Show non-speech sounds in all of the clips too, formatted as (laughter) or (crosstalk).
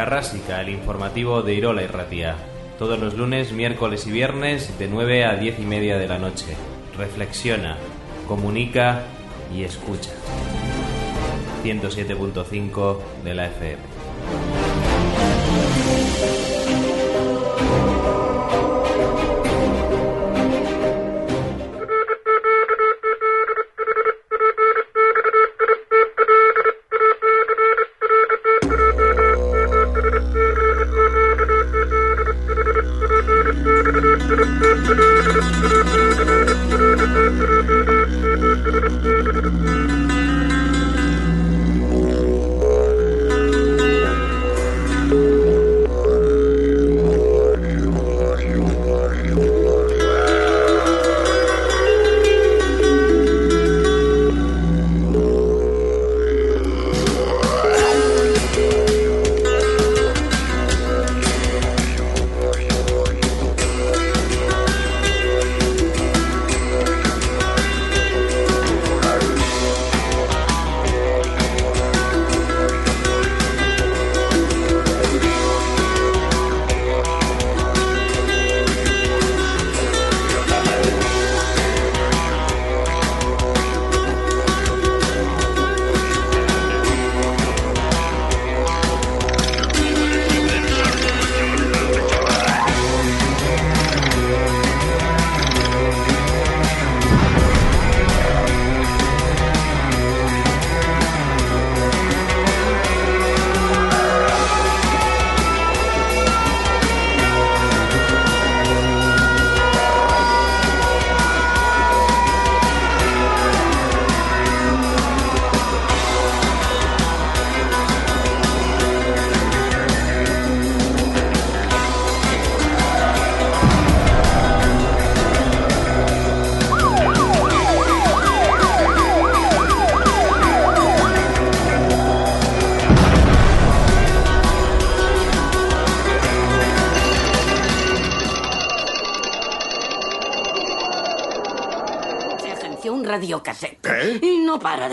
Garrásica, el informativo de Irola y Ratia. Todos los lunes, miércoles y viernes de 9 a 10 y media de la noche. Reflexiona, comunica y escucha. 107.5 de la FM.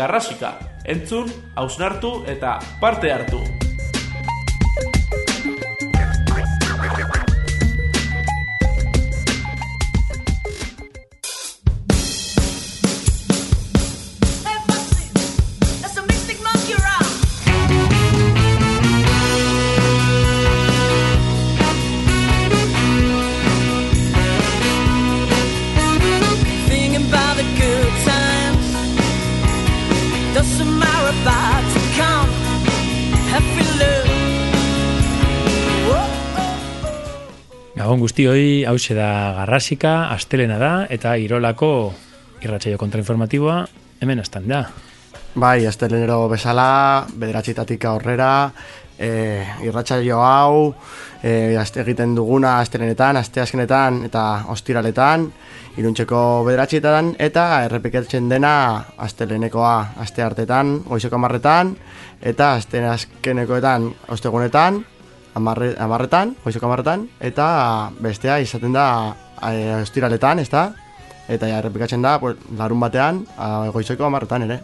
Garrasika, entzun, hausnartu eta parte hartu. Guztioi, hause da garrasika, astelena da, eta irolako irratxaio kontrainformatiboa, hemen astan da. Bai, astelenero bezala, bederatxitatik aurrera, e, irratxaio hau, e, egiten duguna astelenetan, asteazkenetan eta ostiraletan, iruntzeko bederatxietan, eta errepiketzen dena astelenekoa aste hartetan, goizeko amarretan, eta asteazkenekoetan ostegunetan, amarretan, goizeko amarretan, eta bestea izaten da e, ostiraletan, ez da? Eta errepikatzen da, pues, larun batean, goizeko amarretan ere.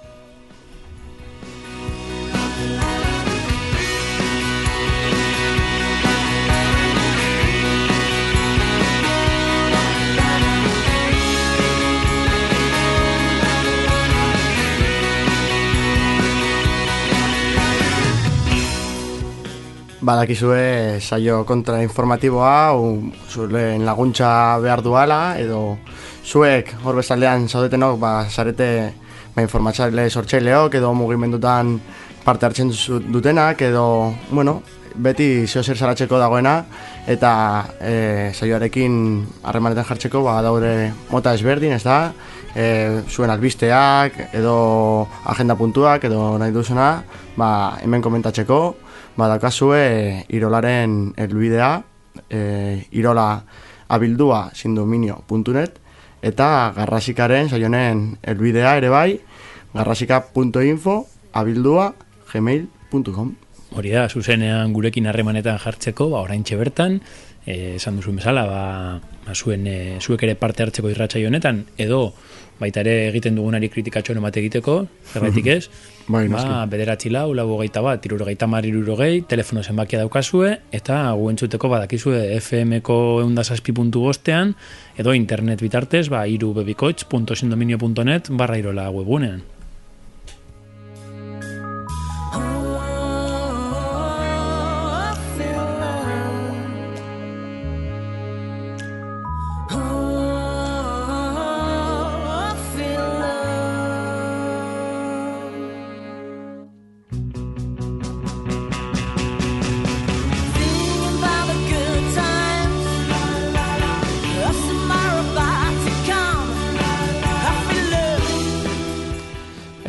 Badakizue saio kontrainformatiboa zuren laguntza behar duala edo zuek hor bezaldean zaudetenok ba, zarete ba, informatzaile sortzaileok edo mugimendutan parte hartzen dutenak edo bueno, beti zeo zer zaratzeko dagoena eta e, saioarekin harremanetan jartzeko ba, daure mota ezberdin ez da e, zuen albisteak edo agenda puntuak edo nahi duzuna ba, hemen komentatzeko badakazue irolaren elbidea, e, irola abildua sindominio.net, eta garrasikaren saionen elbidea ere bai, garrasika.info abildua gmail.com Hori da, zuzenean gurekin harremanetan jartzeko, ba, orain bertan, eh, esan duzuen bezala, ba, ba, zuen, e, zuek ere parte hartzeko irratsaio honetan, edo baita ere egiten dugunari kritikatxo emate egiteko, zerraitik ez, (laughs) Bai, ba, bederatzi lau, lau hogeita bat, iruro gaita mar, iruro gehi, telefono zenbakia daukazue, eta guentzuteko badakizue FM-ko eundazazpi puntu bostean, edo internet bitartez, ba, irubebikoitz.sindominio.net barra irola webunean.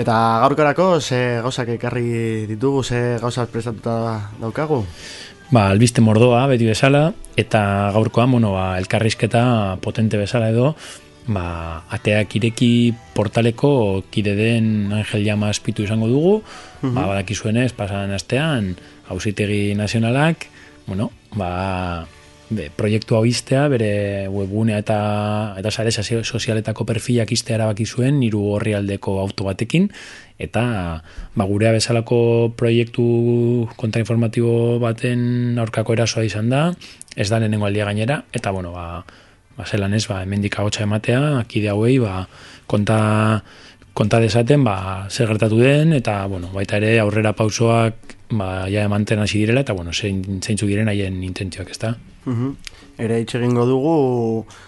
Eta gaurkorako, ze gauzak ekarri ditugu, ze gauzak prestatuta daukagu? Ba, albiste mordoa, beti bezala, eta gaurkoan, bueno, ba, elkarrizketa potente bezala edo, ba, ateak ireki portaleko kide den Angel Llama aspitu izango dugu, ba, badakizuenez, pasan astean, hausitegi nazionalak, bueno, ba, be, proiektu hau iztea, bere webgunea eta eta sare sozialetako perfilak iztea erabaki zuen hiru orrialdeko auto batekin. Eta ba, gurea bezalako proiektu kontrainformatibo baten aurkako erasoa izan da, ez da lehenengo aldia gainera, eta bueno, ba, ba zelan ez, ba, hemendik agotxa ematea, akide hauei, ba, konta, konta desaten, ba, zer gertatu den, eta, bueno, baita ere aurrera pausoak, ba, ja emanten hasi direla, eta, bueno, zein, zeintzu diren haien intentzioak, ez da? Ere hitz egingo dugu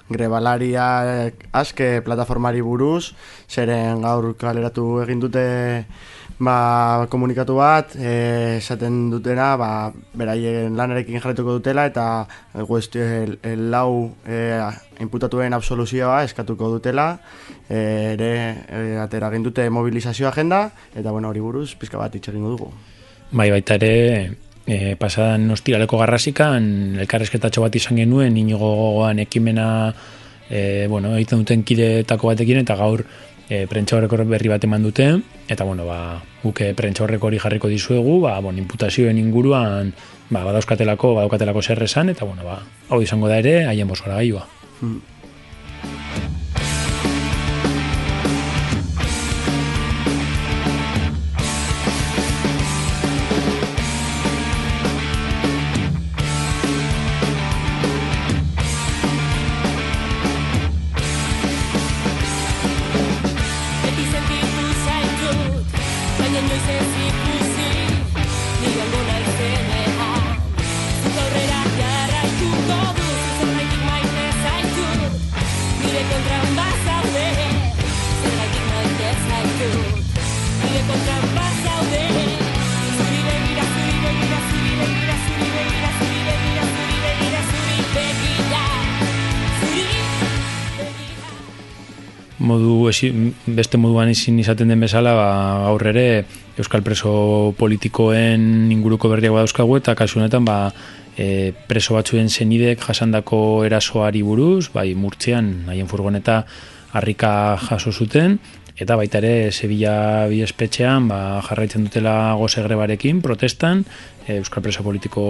grebalaria aske plataformari buruz, zeren gaur kaleratu egin dute ba, komunikatu bat, eh, esaten dutena, ba, beraien lanarekin jarretuko dutela eta guesti, el, el lau e, inputatuen absoluzioa eskatuko dutela, eh, ere e, atera egin dute mobilizazio agenda, eta bueno, hori buruz pizka bat hitz egingo dugu. Bai, baita ere, e, pasadan ostiraleko garrasikan, elkarrezketatxo bat izan genuen, inigo gogoan ekimena, e, bueno, egiten duten kidetako batekin, eta gaur e, prentsa horreko berri bat eman dute, eta, bueno, ba, guke prentsa horreko hori jarriko dizuegu, ba, bon, imputazioen inguruan, ba, badauzkatelako, badaukatelako zer esan, eta, bueno, ba, hau izango da ere, haien bosgora gaiua. Beti beste moduan ezin izaten den bezala ba, gaur ere euskal preso politikoen inguruko berriak badauzkagu eta kasu honetan ba, e, preso batzuen zenidek jasandako erasoari buruz, bai murtzean haien furgoneta harrika jaso zuten eta baita ere Sevilla bi espetxean ba, jarraitzen dutela goze grebarekin protestan e, euskal preso politiko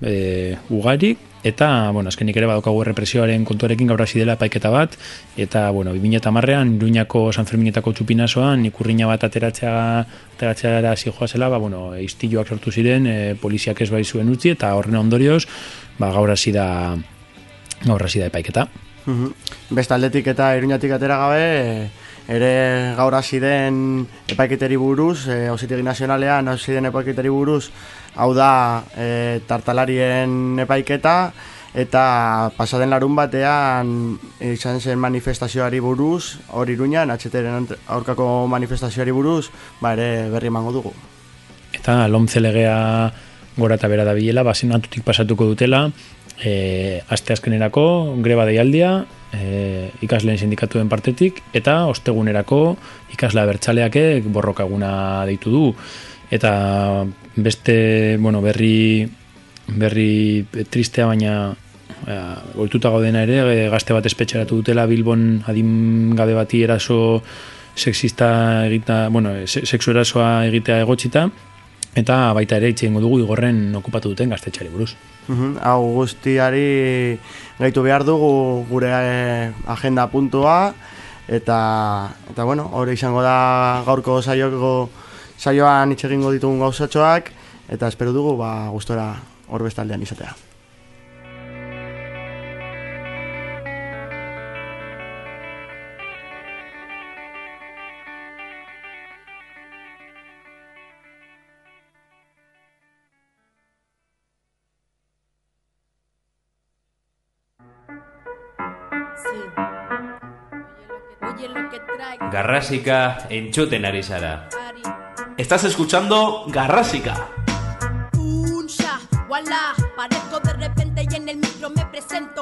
e, ugari eta bueno, azkenik ere badaukagu represioaren kontuarekin gaur hasi dela epaiketa bat eta bueno, 2010ean Iruñako San Ferminetako txupinazoan ikurriña bat ateratzea ateratzea hasi joazela, ba bueno, istiluak sortu ziren, e, poliziak ez bai zuen utzi eta horren ondorioz, ba gaur hasi da gaur hasi da epaiketa. Mhm. Beste aldetik eta iruñatik atera gabe, e, ere gaur hasi den epaiketeri buruz, e, Auzitegi Nazionalean hasi den epaiketeri buruz, hau da e, tartalarien epaiketa, eta pasaden larun batean izan zen manifestazioari buruz, hor iruñan, atxeteren aurkako manifestazioari buruz, ba ere berri emango dugu. Eta lomze legea gora eta bera da bilela, ba, senatutik pasatuko dutela, e, aste azkenerako greba deialdia, e, ikasleen sindikatuen partetik, eta ostegunerako ikasla bertxaleakek borrokaguna deitu du. eta beste, bueno, berri berri tristea baina e, goituta gaudena ere, e, gazte bat espetxeratu dutela Bilbon adingabe bati eraso sexista egita, bueno, se, sexu erasoa egitea egotxita, eta baita ere itxengo dugu igorren okupatu duten gaztetxari buruz. Hau guztiari gaitu behar dugu gure eh, agenda puntua eta eta bueno, hori izango da gaurko saioko saioan hitz egingo ditugun gauzatxoak eta espero dugu ba gustora hor bestaldean izatea. Que traigo. Garrasika entzuten ari zara. Estás escuchando Garrásica. Un ya, voilà, parezco de repente y en el micro me presento.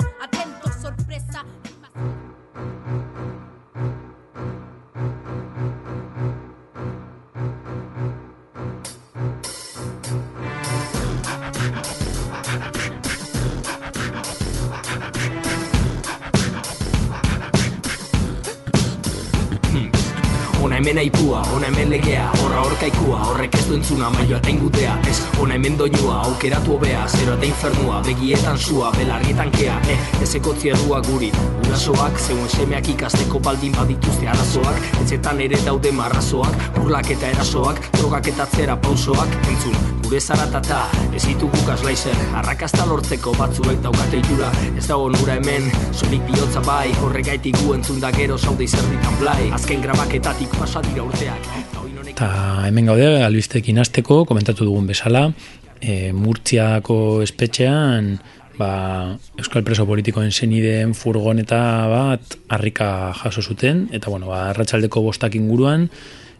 Hemen aipua, ona hemen legea, horra horkaikua, horrek ez du entzuna, maio eta ingutea, ez, ona hemen doinua, aukeratu hobea, zero eta infernua, begietan sua, belargietan kea, eh, ezeko zierrua guri, urasoak, zeuen semeak ikasteko baldin badituzte arazoak, etxetan ere daude marrazoak, burlak eta erasoak, drogak eta atzera pausoak, entzun, gure zaratata, ez ditugu gaslaizer, arrakasta lortzeko batzuek daukate itura, ez dago nura hemen, solik bihotza bai, horregaitik gu entzun da gero zaude izerditan blai, azken grabaketatik pasa dira urteak, Eta hemen gaude, albistekin hasteko, komentatu dugun bezala, e, Murtziako espetxean, ba, Euskal Preso Politikoen zenideen furgoneta bat harrika jaso zuten, eta bueno, ba, arratsaldeko bostak inguruan,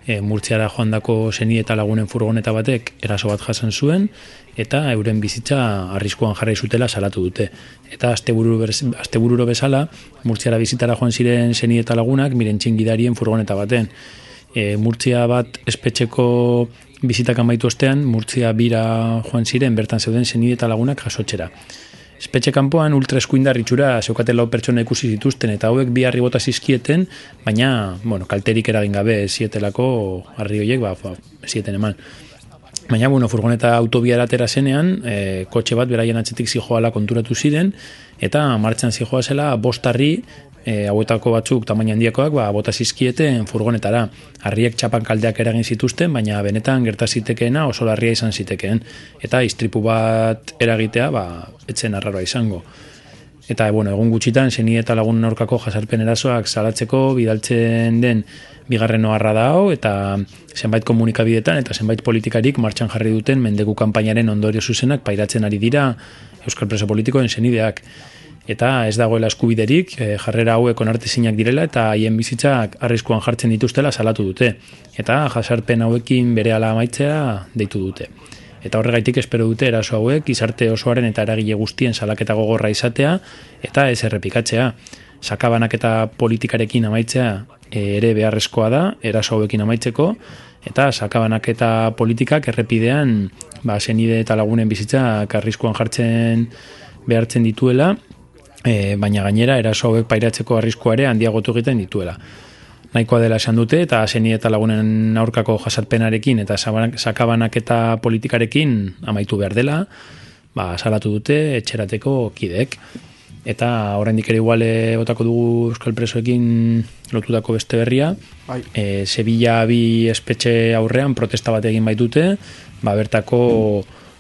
e, Murtziara joandako zeni eta lagunen furgoneta batek eraso bat jasan zuen, eta euren bizitza arriskuan jarri zutela salatu dute. Eta astebururo bezala, Murtziara bizitara joan ziren zeni eta lagunak, miren txingidarien furgoneta baten. E, Murtzia bat espetxeko bizitak amaitu ostean, Murtzia bira joan ziren, bertan zeuden zenide eta lagunak jasotxera. Espetxe kanpoan ultra eskuindar itxura zeukaten lau pertsona ikusi zituzten eta hauek bi harri bota zizkieten, baina, bueno, kalterik eragin gabe zietelako harri horiek, ba, ba, zieten eman. Baina, bueno, furgoneta autobiara atera zenean, e, kotxe bat beraien atzetik zijoala konturatu ziren, eta martxan zijoa zela bostarri, e, hauetako batzuk tamaina handiakoak, ba, bota zizkieten furgonetara. Harriek txapan kaldeak eragin zituzten, baina benetan gerta zitekeena oso larria izan zitekeen. Eta istripu bat eragitea, ba, etzen arraroa izango. Eta, bueno, egun gutxitan, zeni eta lagunen aurkako jasarpen erasoak salatzeko bidaltzen den bigarren oharra da hau, eta zenbait komunikabidetan eta zenbait politikarik martxan jarri duten mendeku kanpainaren ondorio zuzenak pairatzen ari dira Euskal Preso Politikoen zenideak. Eta ez dagoela eskubiderik, eh, jarrera hauek onartezinak direla eta haien bizitzak arriskuan jartzen dituztela salatu dute. Eta jasarpen hauekin bere ala amaitzea deitu dute. Eta horregaitik espero dute eraso hauek izarte osoaren eta eragile guztien salaketa gogorra izatea eta ez errepikatzea. Sakabanak eta politikarekin amaitzea eh, ere beharrezkoa da, eraso hauekin amaitzeko, eta sakabanak eta politikak errepidean ba, senide eta lagunen bizitzak arriskuan jartzen behartzen dituela, e, baina gainera eraso hauek pairatzeko arriskua ere handiagotu egiten dituela. Nahikoa dela esan dute eta zeni eta lagunen aurkako jasarpenarekin eta sakabanak eta politikarekin amaitu behar dela, ba, salatu dute etxerateko kideek. Eta oraindik ere igual eh, botako dugu Euskal Presoekin lotutako beste berria. Bai. E, Sevilla bi espetxe aurrean protesta bat egin baitute, ba, bertako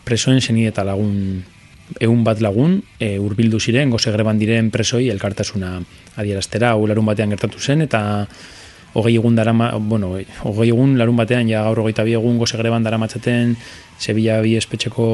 presoen zeni eta lagun egun bat lagun e, urbildu ziren, goze greban diren presoi elkartasuna adieraztera, hau larun batean gertatu zen, eta hogei egun darama, bueno, hogei egun larun batean, ja gaur hogeita bi egun goze greban daramatzaten Sevilla bi espetxeko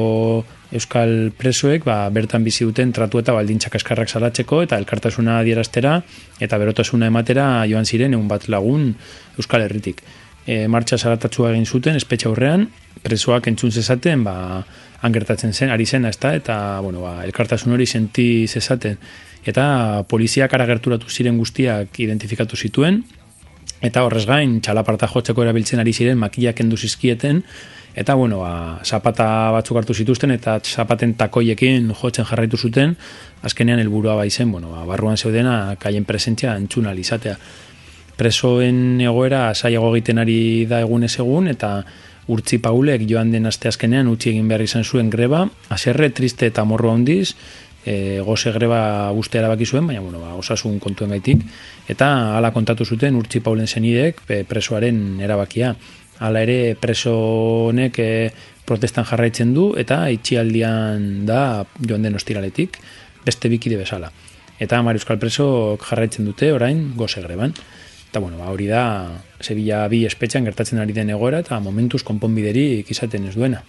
euskal presoek, ba, bertan bizi duten tratu eta baldintzak eskarrak salatzeko, eta elkartasuna adieraztera, eta berotasuna ematera joan ziren egun bat lagun euskal herritik. E, martxa zaratatzua egin zuten, espetxe aurrean, presoak entzun zezaten, ba, han gertatzen zen, ari zena, ezta, eta, bueno, ba, elkartasun hori senti zezaten. Eta poliziak ara gerturatu ziren guztiak identifikatu zituen, eta horrez gain, txalaparta jotzeko erabiltzen ari ziren makillak kendu zizkieten, Eta, bueno, ba, zapata batzuk hartu zituzten, eta zapaten takoiekin jotzen jarraitu zuten, azkenean helburua baizen, bueno, ba, barruan zeudena, kaien presentzia entzuna izatea. Presoen egoera saiago egiten ari da egunez egun, eta urtzi paulek joan den aste azkenean utzi egin behar izan zuen greba, aserre, triste eta morro handiz, e, goze greba guzti erabaki zuen, baina bueno, ba, osasun kontuen gaitik, eta hala kontatu zuten urtzi paulen zenidek presoaren erabakia. Hala ere preso honek e, protestan jarraitzen du, eta itxialdian da joan den ostiraletik, beste bikide bezala. Eta Mari Euskal Preso jarraitzen dute orain goze greban. Eta bueno, ba, hori da Sevilla bi espetxan gertatzen ari den egoera eta momentuz konponbideri izaten ez duena.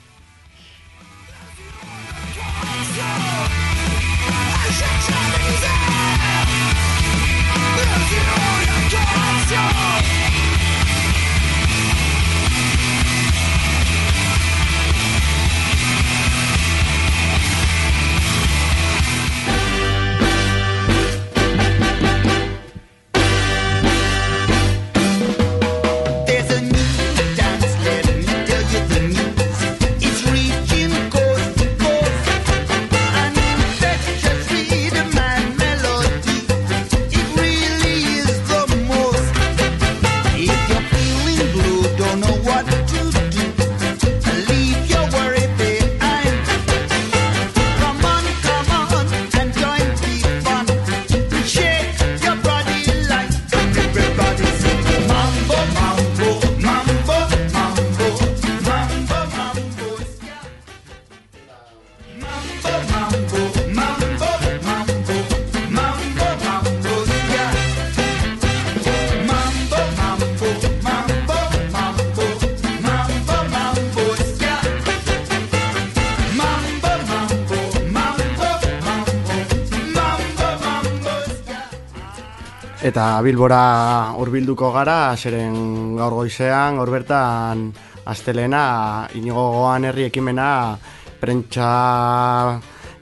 Bilbora hurbilduko gara, zeren gaur goizean, gaur bertan astelena, inigo goan herri ekimena, prentsa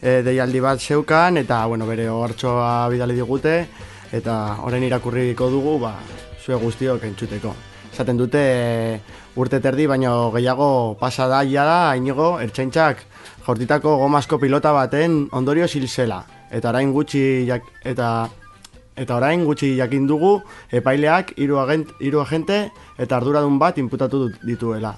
e, deialdi bat zeukan, eta bueno, bere ohartxoa bidali digute, eta orain irakurriko dugu, ba, zue guztiok entzuteko. Esaten dute urte terdi, baino gehiago pasa da, da, inigo, ertzaintzak jortitako gomazko pilota baten ondorio zilzela. Eta orain gutxi, jak, eta Eta orain gutxi jakin dugu epaileak hiru agent, hiru agente eta arduradun bat inputatu dituela.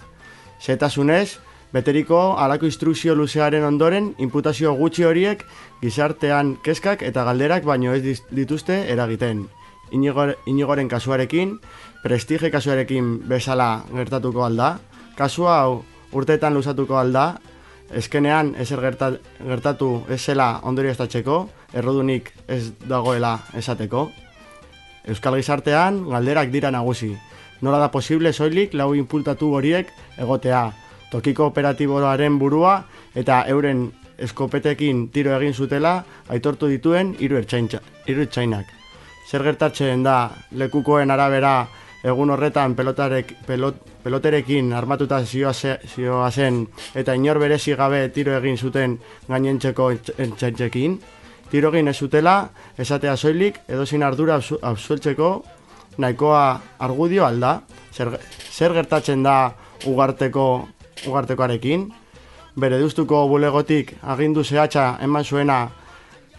Zetasunez, beteriko halako instrukzio luzearen ondoren inputazio gutxi horiek gizartean kezkak eta galderak baino ez dituzte eragiten. Inigo, inigoren kasuarekin, prestige kasuarekin bezala gertatuko alda, kasu hau urteetan luzatuko alda, eskenean ezer gerta, gertatu ez zela ondorioztatzeko, errodunik ez dagoela esateko. Euskal gizartean galderak dira nagusi. Nola da posible soilik lau inpultatu horiek egotea. Tokiko operatiboaren burua eta euren eskopetekin tiro egin zutela aitortu dituen hiru ertzainak. Zer gertatzen da lekukoen arabera egun horretan pelotarek, pelot, peloterekin armatuta zioa, ze- zioa zen eta inor berezi gabe tiro egin zuten gainentzeko ertzaintzekin. Tiro egin ez zutela, esatea soilik, edozin ardura absu- absueltzeko nahikoa argudio alda. Zer, zer gertatzen da ugarteko ugartekoarekin? Bere duztuko bulegotik agindu zehatza eman zuena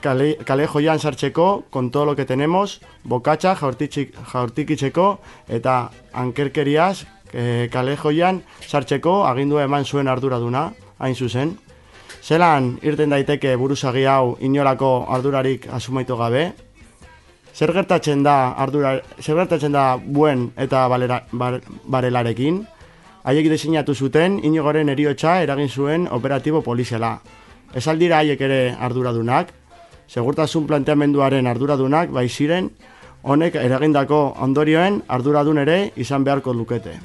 kale, kale joian sartzeko, con todo lo que tenemos, bokatxa jaurtikitzeko eta ankerkeriaz e, kale joian sartzeko agindua eman zuen arduraduna, hain zuzen. Zelan irten daiteke buruzagi hau inolako ardurarik asumaitu gabe? Zer gertatzen da ardura, zer gertatzen da buen eta balera, bar, barelarekin? Haiek diseinatu zuten inigoren eriotxa eragin zuen operatibo poliziala. Ez aldira haiek ere arduradunak, segurtasun planteamenduaren arduradunak bai ziren, honek eragindako ondorioen arduradun ere izan beharko lukete.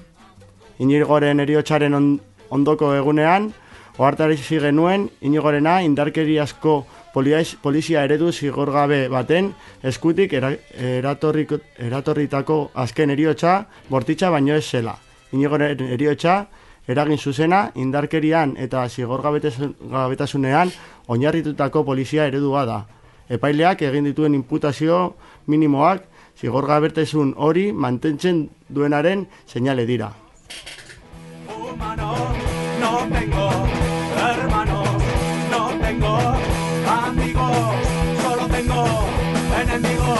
Inigoren eriotxaren on, ondoko egunean, ohartari genuen inigorena indarkeriazko polizia eredu zigorgabe baten eskutik eratorritako azken eriotxa bortitza baino ez zela. Inigoren eriotxa eragin zuzena indarkerian eta zigorgabetasunean oinarritutako polizia eredua da. Epaileak egin dituen imputazio minimoak zigorgabetasun hori mantentzen duenaren seinale dira. Oh, mano, tengo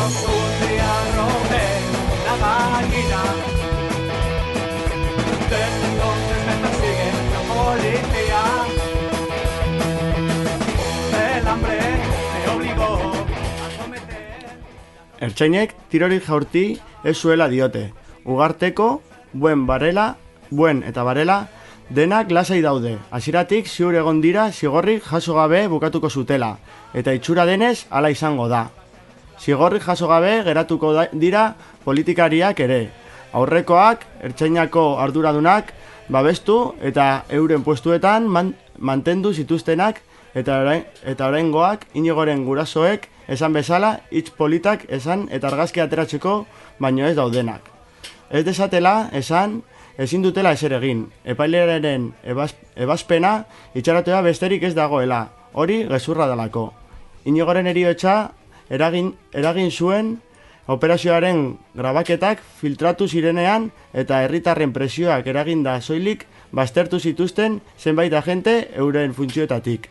día robé la gallina. Desde entonces me persigue la policía. El hambre me obligó a cometer. Ertzainek tirorik jaurti ez zuela diote. Ugarteko, buen barela, buen eta barela, denak lasai daude. Hasieratik ziur egon dira zigorrik jaso gabe bukatuko zutela. Eta itxura denez, hala izango da. Zigorrik jaso gabe geratuko dira politikariak ere. Aurrekoak, ertzainako arduradunak, babestu eta euren puestuetan man, mantendu zituztenak eta orain, eta oraingoak inigoren gurasoek esan bezala hitz politak esan eta argazki ateratzeko baino ez daudenak. Ez desatela esan ezin dutela ezer egin. Epailearen ebaz, ebazpena itxaratea besterik ez dagoela. Hori gezurra dalako. Inigoren eriotxa eragin, eragin zuen operazioaren grabaketak filtratu zirenean eta herritarren presioak eraginda soilik baztertu zituzten zenbait agente euren funtzioetatik.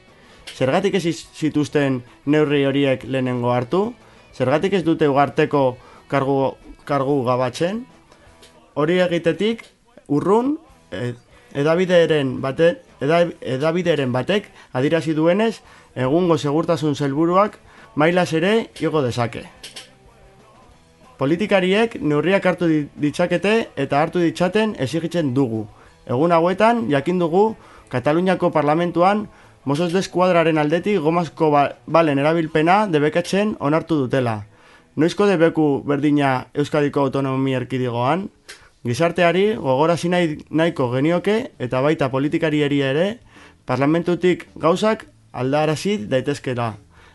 Zergatik ez zituzten neurri horiek lehenengo hartu? Zergatik ez dute ugarteko kargu, kargu gabatzen? Hori egitetik urrun e, edabideren bate, eda, edabideren batek adirazi duenez egungo segurtasun zelburuak mailaz ere igo dezake. Politikariek neurriak hartu di- ditzakete eta hartu ditzaten exigitzen dugu. Egun hauetan jakin dugu Kataluniako parlamentuan Mossos de Eskuadraren aldetik gomazko ba, balen erabilpena debekatzen onartu dutela. Noizko debeku berdina Euskadiko Autonomia Erkidigoan? Gizarteari gogorazi nahi, nahiko genioke eta baita politikarieri ere parlamentutik gauzak aldarazi daitezkela.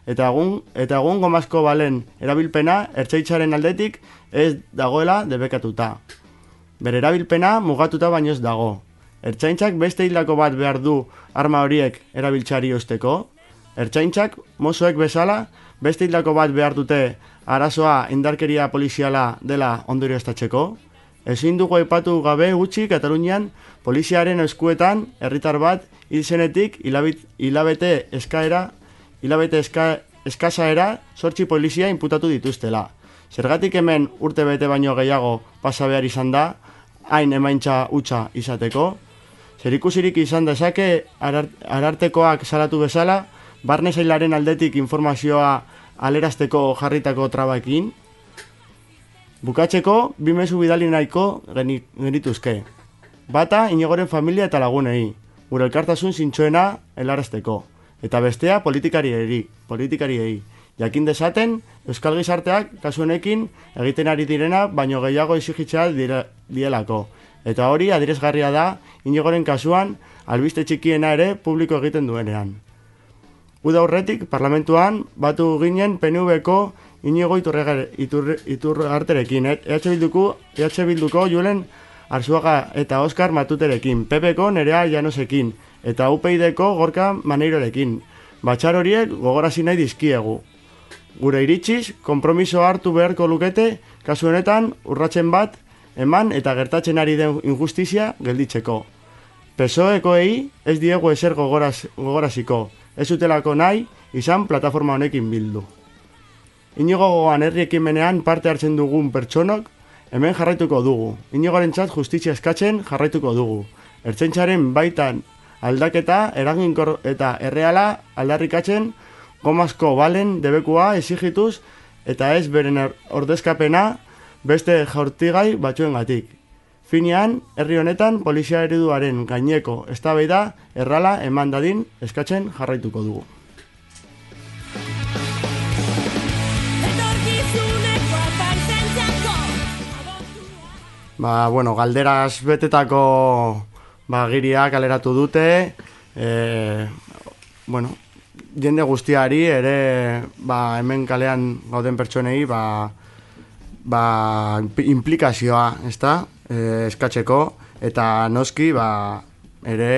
Eta egun, eta egun gomazko balen erabilpena ertzaitzaren aldetik ez dagoela debekatuta. Bere erabilpena mugatuta baino ez dago. Ertzaintzak beste hildako bat behar du arma horiek erabiltzari usteko. Ertzaintzak mozoek bezala beste hildako bat behar dute arazoa indarkeria poliziala dela ondorioztatzeko. Ezin dugu aipatu gabe gutxi Katalunian poliziaren eskuetan herritar bat hil zenetik hilabit- hilabete eskaera hilabete eska, eskasaera sortzi polizia inputatu dituztela. Zergatik hemen urte bete baino gehiago pasa behar izan da, hain emaintza hutsa izateko. Zerikusirik izan dezake arar- arartekoak salatu bezala, barne zailaren aldetik informazioa alerazteko jarritako trabaekin. Bukatzeko, bi mezu bidali nahiko geni- genituzke. Bata, inigoren familia eta lagunei, gure elkartasun zintxoena helarazteko. Eta bestea, politikariei, politikariei. Jakin dezaten, Euskal Gizarteak kasu honekin egiten ari direna, baino gehiago exigitzea dielako. Eta hori adresgarria da, inigoren kasuan, albiste txikiena ere publiko egiten duenean. Uda horretik, parlamentuan, batu ginen PNV-ko inigo iturre, iturre, iturre arterekin, eh? EH Bilduko, EH Bilduko Julen Arzuaga eta Oskar Matuterekin, PP-ko Nerea Llanosekin, eta UPyD-ko Gorka Maneirorekin. Batxar horiek gogorazi nahi dizkiegu. Gure iritziz, konpromiso hartu beharko lukete, kasu honetan, urratzen bat, eman eta gertatzen ari den injustizia gelditzeko. PSOEkoei ez diegu ezer gogoraz, gogoraziko, ez utelako nahi izan plataforma honekin bildu. Inigo gogoan herri ekimenean parte hartzen dugun pertsonok, hemen jarraituko dugu. Inigoren txat justizia eskatzen jarraituko dugu. Ertzaintzaren baitan aldaketa eraginkor eta erreala aldarrikatzen gomazko balen debekua esigituz eta ez beren or- ordezkapena beste jaurtigai batzuengatik. Finean, herri honetan polizia ereduaren gaineko eztabaida errala eman dadin eskatzen jarraituko dugu. Ba, bueno, galderaz betetako ba, giria kaleratu dute, e, bueno, jende guztiari ere ba, hemen kalean gauden pertsonei ba, ba, imp- implikazioa, ezta, e, eskatzeko, eta noski ba, ere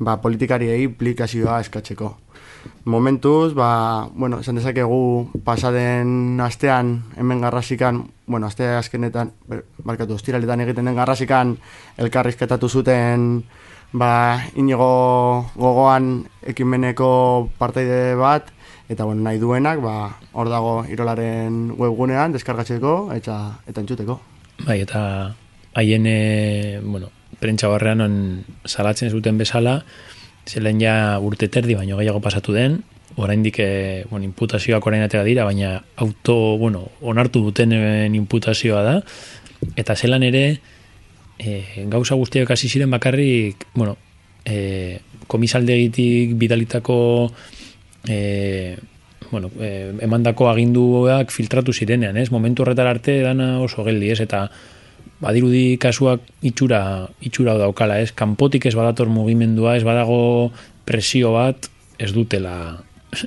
ba, politikariei implikazioa eskatzeko. Momentuz, ba, bueno, esan dezakegu pasaden astean hemen garrasikan, bueno, aste azkenetan, barkatu, ostiraletan egiten den garrasikan elkarrizketatu zuten ba, inigo gogoan ekimeneko parteide bat, eta bueno, nahi duenak, ba, hor dago irolaren webgunean, deskargatzeko eta, eta entzuteko. Bai, eta haien, e, bueno, prentsa barrean salatzen zuten bezala, zelen ja urte terdi, baino gehiago pasatu den, oraindik e, bueno, imputazioak orain atera dira, baina auto, bueno, onartu dutenen imputazioa da, eta zelan ere, e, gauza guztiak hasi ziren bakarrik, bueno, e, komisaldegitik bidalitako e, bueno, e, emandako aginduak filtratu zirenean, ez? Momentu horretara arte dana oso geldi, ez? Eta badirudi kasuak itxura, itxura daukala, ez? Kanpotik ez badator mugimendua, ez badago presio bat, ez dutela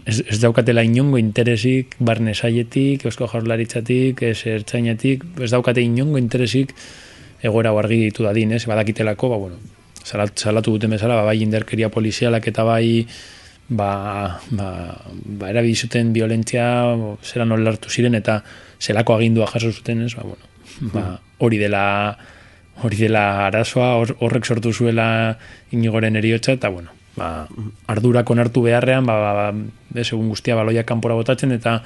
ez, ez daukatela inongo interesik barne saietik, eusko jaurlaritzatik, ez ertzainetik, ez daukate inongo interesik egoera argi ditu dadin, ez? Badakitelako, ba, bueno, salat, salatu duten bezala, ba, bai inderkeria polizialak eta bai ba, ba, ba erabili zuten violentzia zelan olartu ziren eta zelako agindua jaso zuten, ez? Ba, bueno, ba, hori dela hori dela arazoa, hor- horrek sortu zuela inigoren eriotza, eta bueno, ba, ardurak onartu beharrean, ba, ba, ba, egun guztia baloiak kanpora botatzen, eta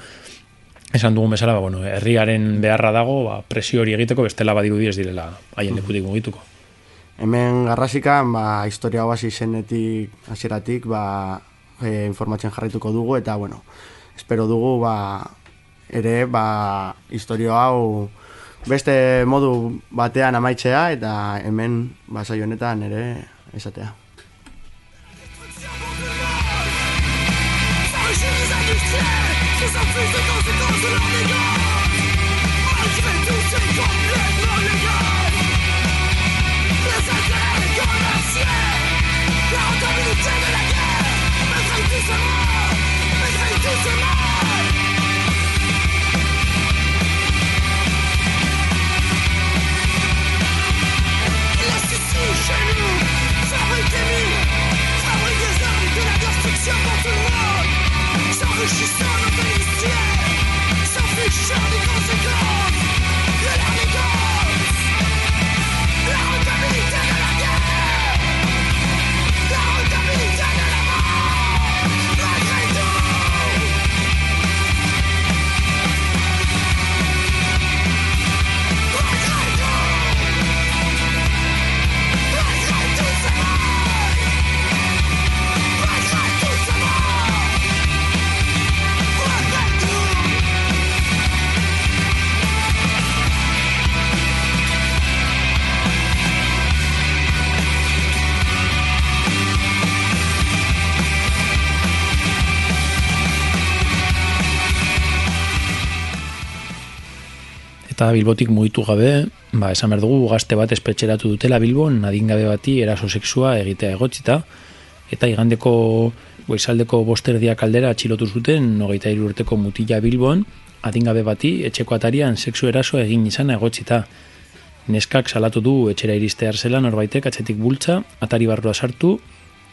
esan dugun bezala, ba, bueno, herriaren beharra dago, ba, presio hori egiteko, bestela badirudi ez direla haien lekutik mugituko. Hemen garrasikan, ba, historia hasi zenetik, hasieratik, ba, e, informatzen jarraituko dugu, eta, bueno, espero dugu, ba, ere, ba, historia hau beste modu batean amaitzea, eta hemen, ba, saio honetan ere, esatea. Eta Bilbotik mugitu gabe, ba, esan behar dugu gazte bat espetxeratu dutela Bilbon, adingabe bati eraso sexua egitea egotzita, eta igandeko goizaldeko bosterdiak aldera atxilotu zuten, nogeita urteko mutila Bilbon, adingabe bati etxeko atarian sexu eraso egin izan egotzita. Neskak salatu du etxera iristear zela norbaitek atzetik bultza, atari barrua sartu,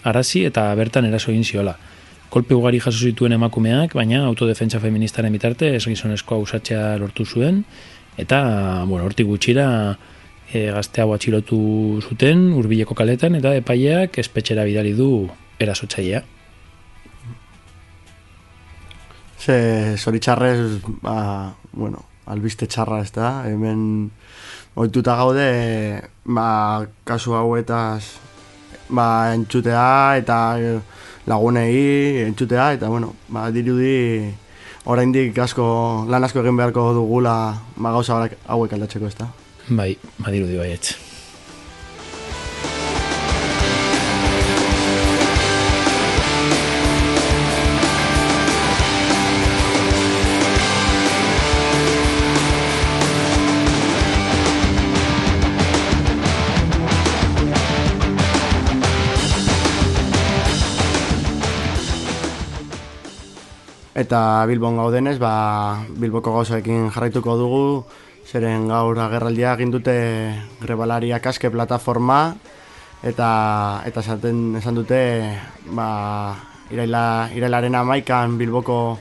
arazi eta bertan eraso egin ziola. Kolpe ugari jaso zituen emakumeak, baina autodefentsa feministaren bitarte ez gizonezkoa usatzea lortu zuen, eta, bueno, hortik gutxira e, gazte hau atxilotu zuten hurbileko kaletan, eta epaileak espetxera bidali du erasotzailea. Ze, zoritxarrez, ba, bueno, albiste txarra ez da, hemen ohituta gaude, ba, kasu hauetaz, ba, entzutea eta lagunei entzutea, eta, bueno, ba, dirudi oraindik asko, lan asko egin beharko dugula, ba, gauza hauek- aldatzeko ez da. Bai, badirudi baietz. Eta Bilbon gaudenez, ba, Bilboko gauzaekin jarraituko dugu, zeren gaur agerraldia egin dute grebalariak aske plataforma, eta eta esaten esan dute ba, iraila, irailaren amaikan Bilboko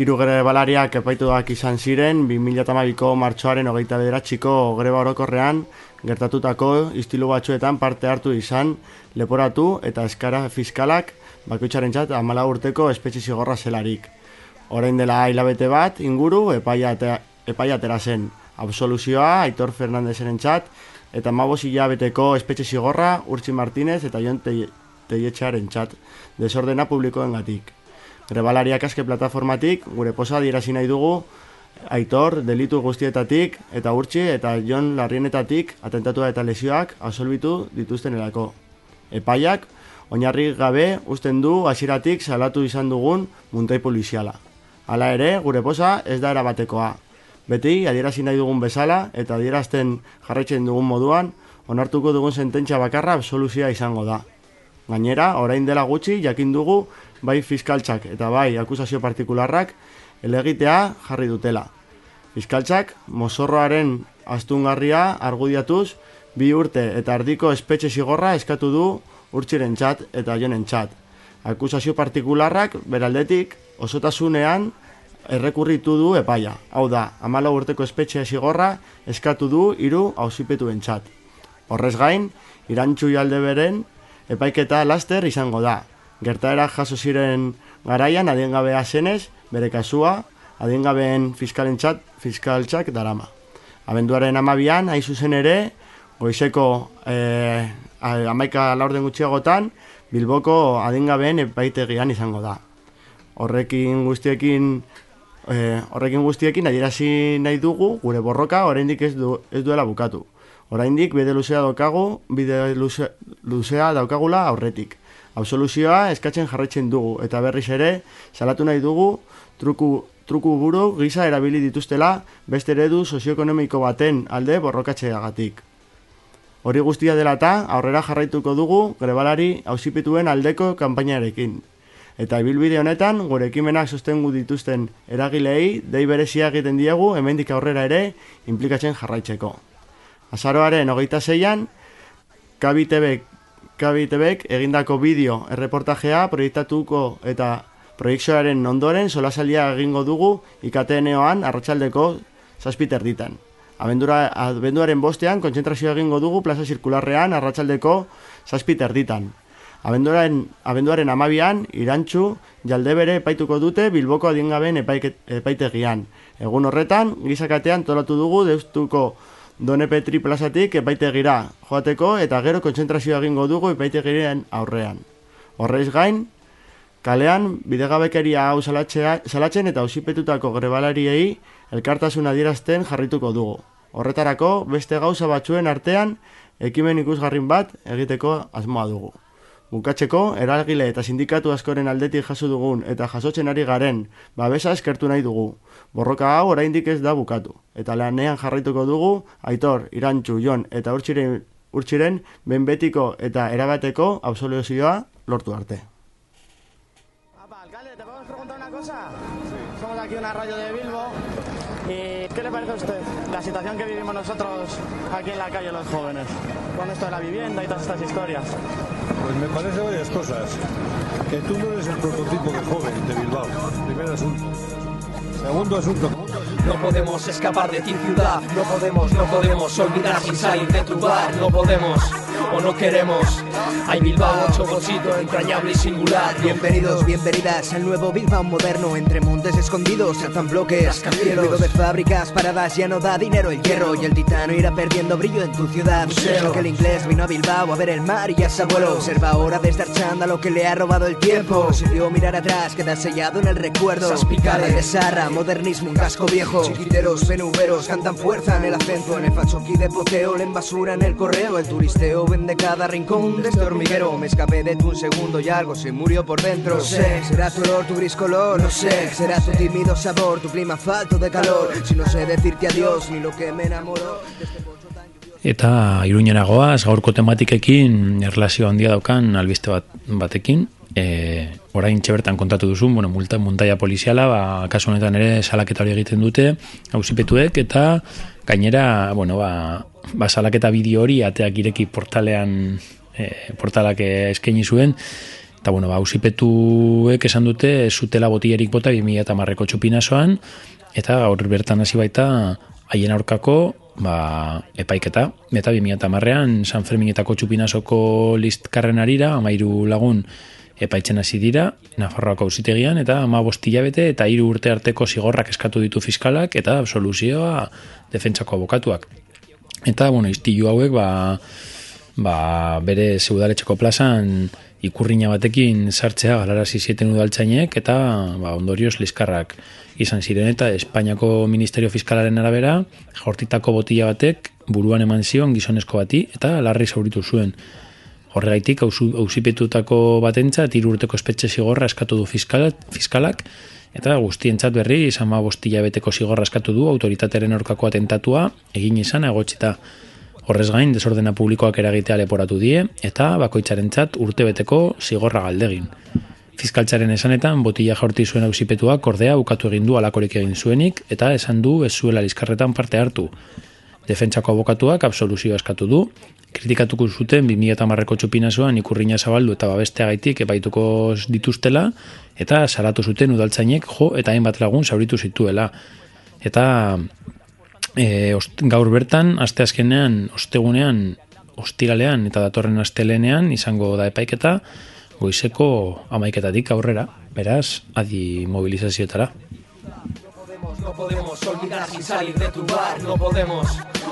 hiru balariak epaituak izan ziren 2008ko martxoaren hogeita bederatxiko greba orokorrean gertatutako istilu batzuetan parte hartu izan leporatu eta eskara fiskalak bakoitzaren txat amala urteko espetxe zigorra zelarik. Orain dela hilabete bat inguru epaia, ate- epaia atera zen. Absoluzioa Aitor Fernandezeren txat eta mabos hilabeteko espetxe zigorra Urtsi Martinez eta Jon Tei- Teietxearen txat desordena publikoen gatik. Grebalariak aske plataformatik gure posa dirazi nahi dugu Aitor delitu guztietatik eta Urtsi eta Jon Larrienetatik atentatua eta lesioak absolbitu dituztenelako. Epaiak oinarri gabe uzten du hasieratik salatu izan dugun muntai poliziala. Hala ere, gure posa ez da erabatekoa. Beti, adierazi nahi dugun bezala eta adierazten jarraitzen dugun moduan, onartuko dugun sententzia bakarra absoluzia izango da. Gainera, orain dela gutxi jakin dugu bai fiskaltzak eta bai akusazio partikularrak elegitea jarri dutela. Fiskaltzak mozorroaren astungarria argudiatuz bi urte eta ardiko espetxe zigorra eskatu du urtxiren txat eta jonen txat. Akusazio partikularrak beraldetik osotasunean errekurritu du epaia. Hau da, amala urteko espetxe zigorra eskatu du hiru auzipetuen txat. Horrez gain, irantxu jalde beren epaiketa laster izango da. Gertaera jaso ziren garaian adingabea zenez, bere kasua, adingabeen fiskalentzat fiskaltzak darama. Abenduaren amabian, hain zuzen ere, goizeko eh, amaika laurden gutxiagotan, Bilboko adingabeen epaitegian izango da. Horrekin guztiekin eh, horrekin guztiekin adierazi nahi dugu gure borroka oraindik ez du ez duela bukatu. Oraindik bide luzea daukagu, bide luze, luzea daukagula aurretik. Absoluzioa eskatzen jarraitzen dugu eta berriz ere salatu nahi dugu truku truku buru gisa erabili dituztela beste eredu sozioekonomiko baten alde borrokatzeagatik. Hori guztia dela eta aurrera jarraituko dugu grebalari hausipituen aldeko kanpainarekin. Eta ibilbide honetan gure ekimenak sostengu dituzten eragilei dei berezia egiten diegu hemendik aurrera ere implikatzen jarraitzeko. Azaroaren hogeita zeian, KBTB KBTBek egindako bideo erreportajea proiektatuko eta proiekzioaren ondoren solasaldia egingo dugu IKTNOan arratsaldeko zazpiter ditan. Abendura, abenduaren bostean kontzentrazioa egingo dugu plaza zirkularrean arratsaldeko zazpiter ditan. Abenduaren, abenduaren amabian, irantxu, jaldebere epaituko dute Bilboko adingaben epaiket, epaitegian. Egun horretan, gizakatean tolatu dugu deustuko Done Petri plazatik epaitegira joateko eta gero kontzentrazioa egingo dugu epaitegiren aurrean. Horreiz gain, kalean bidegabekeria hau salatzen eta ausipetutako grebalariei elkartasun adierazten jarrituko dugu. Horretarako, beste gauza batzuen artean, ekimen ikusgarrin bat egiteko asmoa dugu. Bukatzeko, eragile eta sindikatu askoren aldetik jaso dugun eta jasotzen ari garen babesa eskertu nahi dugu. Borroka hau oraindik ez da bukatu. Eta lanean jarraituko dugu, Aitor, Irantxu, Jon eta Urtxiren, Urtxiren behin betiko eta erabateko absoluzioa lortu arte. Alcalde, ¿te podemos preguntar una cosa? Somos aquí una radio de Bilbo. ¿Y qué le parece a usted la situación que vivimos nosotros aquí en la calle los jóvenes? Con esto de la vivienda y todas estas historias. Pues me parece varias cosas. Que tú no eres el prototipo de joven de Bilbao. Primer asunto. Segundo asunto. No podemos escapar de ti ciudad, no podemos, no podemos olvidar sin salir de tu bar, no podemos o no queremos. Hay Bilbao, ocho bolsito, entrañable y singular. Bienvenidos, bienvenidas al nuevo Bilbao moderno Entre montes escondidos saltan bloques El ruido de fábricas paradas ya no da dinero El hierro y el titano irá perdiendo brillo en tu ciudad Museo. Que el inglés vino a Bilbao a ver el mar y ya se abuelo Observa ahora desde Archanda lo que le ha robado el tiempo Sirvió mirar atrás, queda sellado en el recuerdo Saspicales. de Sarra, modernismo, un casco viejo. Chiquiteros, penuberos, cantan fuerza en el acento En el fachoqui de poteo, leen basura en el correo. El turisteo vende cada rincón de este hormiguero. Me escapé de tu un segundo y algo se murió por dentro. No sé. será tu olor, tu gris color. No sé, será tu tímido sabor, tu clima falto de calor. Si no sé decirte adiós, ni lo que me enamoró. Eta iruñeragoaz, gaurko tematikekin erlazio handia daukan albiste bat, batekin. E, orain bertan kontatu duzu, bueno, multa, muntaia poliziala, ba, kasu honetan ere salaketa hori egiten dute, hausipetuek, eta gainera, bueno, ba, ba salaketa bideo hori ateak ireki portalean, e, portalak eskaini zuen, Eta, bueno, ba, ausipetuek esan dute, zutela botiarik bota 2008ko txupinazoan, eta gaur bertan hasi baita haien aurkako ba, epaiketa. Eta 2008an San Ferminetako txupinazoko listkarren arira, amairu lagun epaitzen hasi dira, Nafarroako auzitegian eta ama bete eta hiru urte arteko zigorrak eskatu ditu fiskalak eta absoluzioa defentsako abokatuak. Eta, bueno, iztilu hauek, ba, ba, bere zeudaletxeko plazan ikurriña batekin sartzea galarazi zieten udaltzainek eta ba, ondorioz liskarrak izan ziren eta Espainiako Ministerio Fiskalaren arabera jortitako botila batek buruan eman zion gizonezko bati eta larri zauritu zuen. Horregaitik, hausipetutako batentza, tiru urteko espetxe zigorra eskatu du fiskal, fiskalak, eta guztientzat berri, izan ma bostila beteko zigorra eskatu du autoritatearen aurkako atentatua, egin izan egotxita. Horrez gain, desordena publikoak eragitea leporatu die, eta bakoitzarentzat urtebeteko zigorra galdegin. Fiskaltzaren esanetan, botila jaurti zuen hausipetuak ordea ukatu egin du alakorik egin zuenik, eta esan du ez zuela liskarretan parte hartu. Defentsako abokatuak absoluzioa eskatu du, kritikatuko zuten 2010ko txupinazoan ikurriña zabaldu eta babesteagaitik epaituko dituztela, eta salatu zuten udaltzainek jo eta hainbat lagun zauritu zituela. Eta e, ost, gaur bertan, aste azkenean, ostegunean, ostiralean eta datorren astelenean izango da epaiketa, goizeko amaiketatik aurrera, beraz, adi mobilizazioetara. No podemos olvidar sin salir de tu bar, no podemos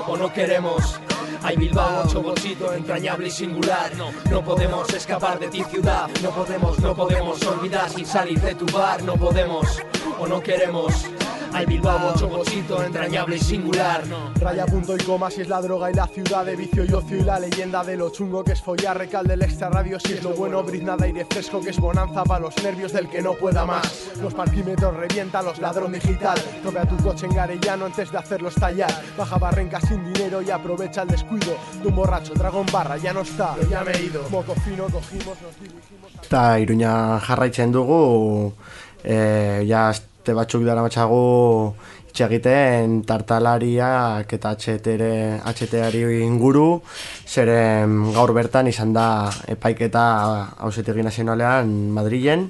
o no queremos. Hay Bilbao, ocho bolsito, entrañable y singular. No, no podemos escapar de ti ciudad. No podemos, no podemos olvidar sin salir de tu bar. No podemos o no queremos. Hay Bilbao, ocho bolsito, entrañable y singular. Raya punto y coma si es la droga y la ciudad de vicio y ocio y la leyenda de lo chungo que es follar recalde el extra radio si es lo bueno brizna de aire fresco que es bonanza para los nervios del que no pueda más. Los parquímetros revienta los ladrón digital. Tropea tu coche en Garellano antes de hacerlo estallar. Baja barrenca sin dinero y aprovecha el descuido. De un borracho dragón barra ya no está. Pero ya me he ido. Moco fino cogimos nos dirigimos Eta Iruña jarraitzen dugu, e, ja aste batzuk dara matxago itxe egiten tartalariak eta HTR, HTari inguru, zeren gaur bertan izan da epaiketa hausetegi nazionalean Madrilen,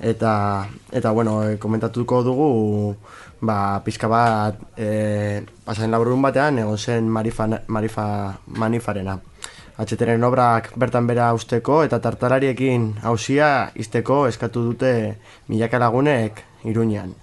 eta, eta bueno, e, komentatuko dugu ba, pizka bat e, pasaren laburun batean egon zen Marifa, Marifa Manifarena. HTren obrak bertan bera usteko eta tartalariekin hausia izteko eskatu dute milaka lagunek Iruñan.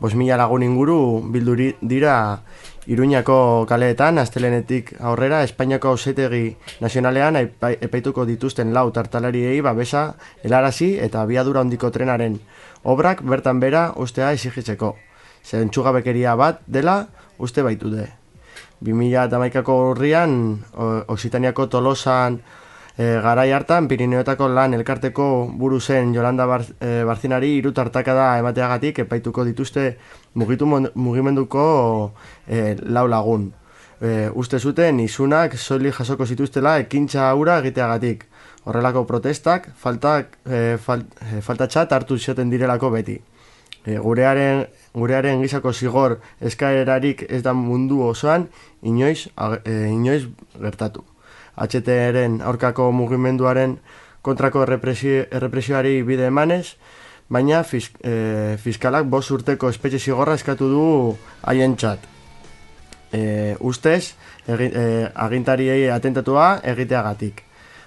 Bos mila lagun inguru bilduri dira Iruñako kaleetan astelenetik aurrera Espainiako ausetegi nazionalean epai- epaituko dituzten lau tartalariei babesa helarazi eta abiadura handiko trenaren obrak bertan bera ustea exigitzeko. Zentsugabekeria bat dela uste baitude. 2008ko urrian Oksitaniako Tolosan e, garai hartan Pirineoetako lan elkarteko buru zen Jolanda Bar, e, Barzinari hiru tartakada emateagatik epaituko dituzte mugitu mugimenduko e, lau lagun. E, uste zuten izunak soilik jasoko zituztela ekintza hura egiteagatik. Horrelako protestak faltak, e, fal, e, faltatxat hartu zioten direlako beti. E, gurearen, gurearen gizako zigor eskaerarik ez da mundu osoan inoiz, ag- e, inoiz gertatu. HTren aurkako mugimenduaren kontrako errepresio, errepresioari bide emanez, baina fisk, e, fiskalak bost urteko espetxe zigorra eskatu du haien txat. E, ustez, egi, e, agintariei atentatua egiteagatik.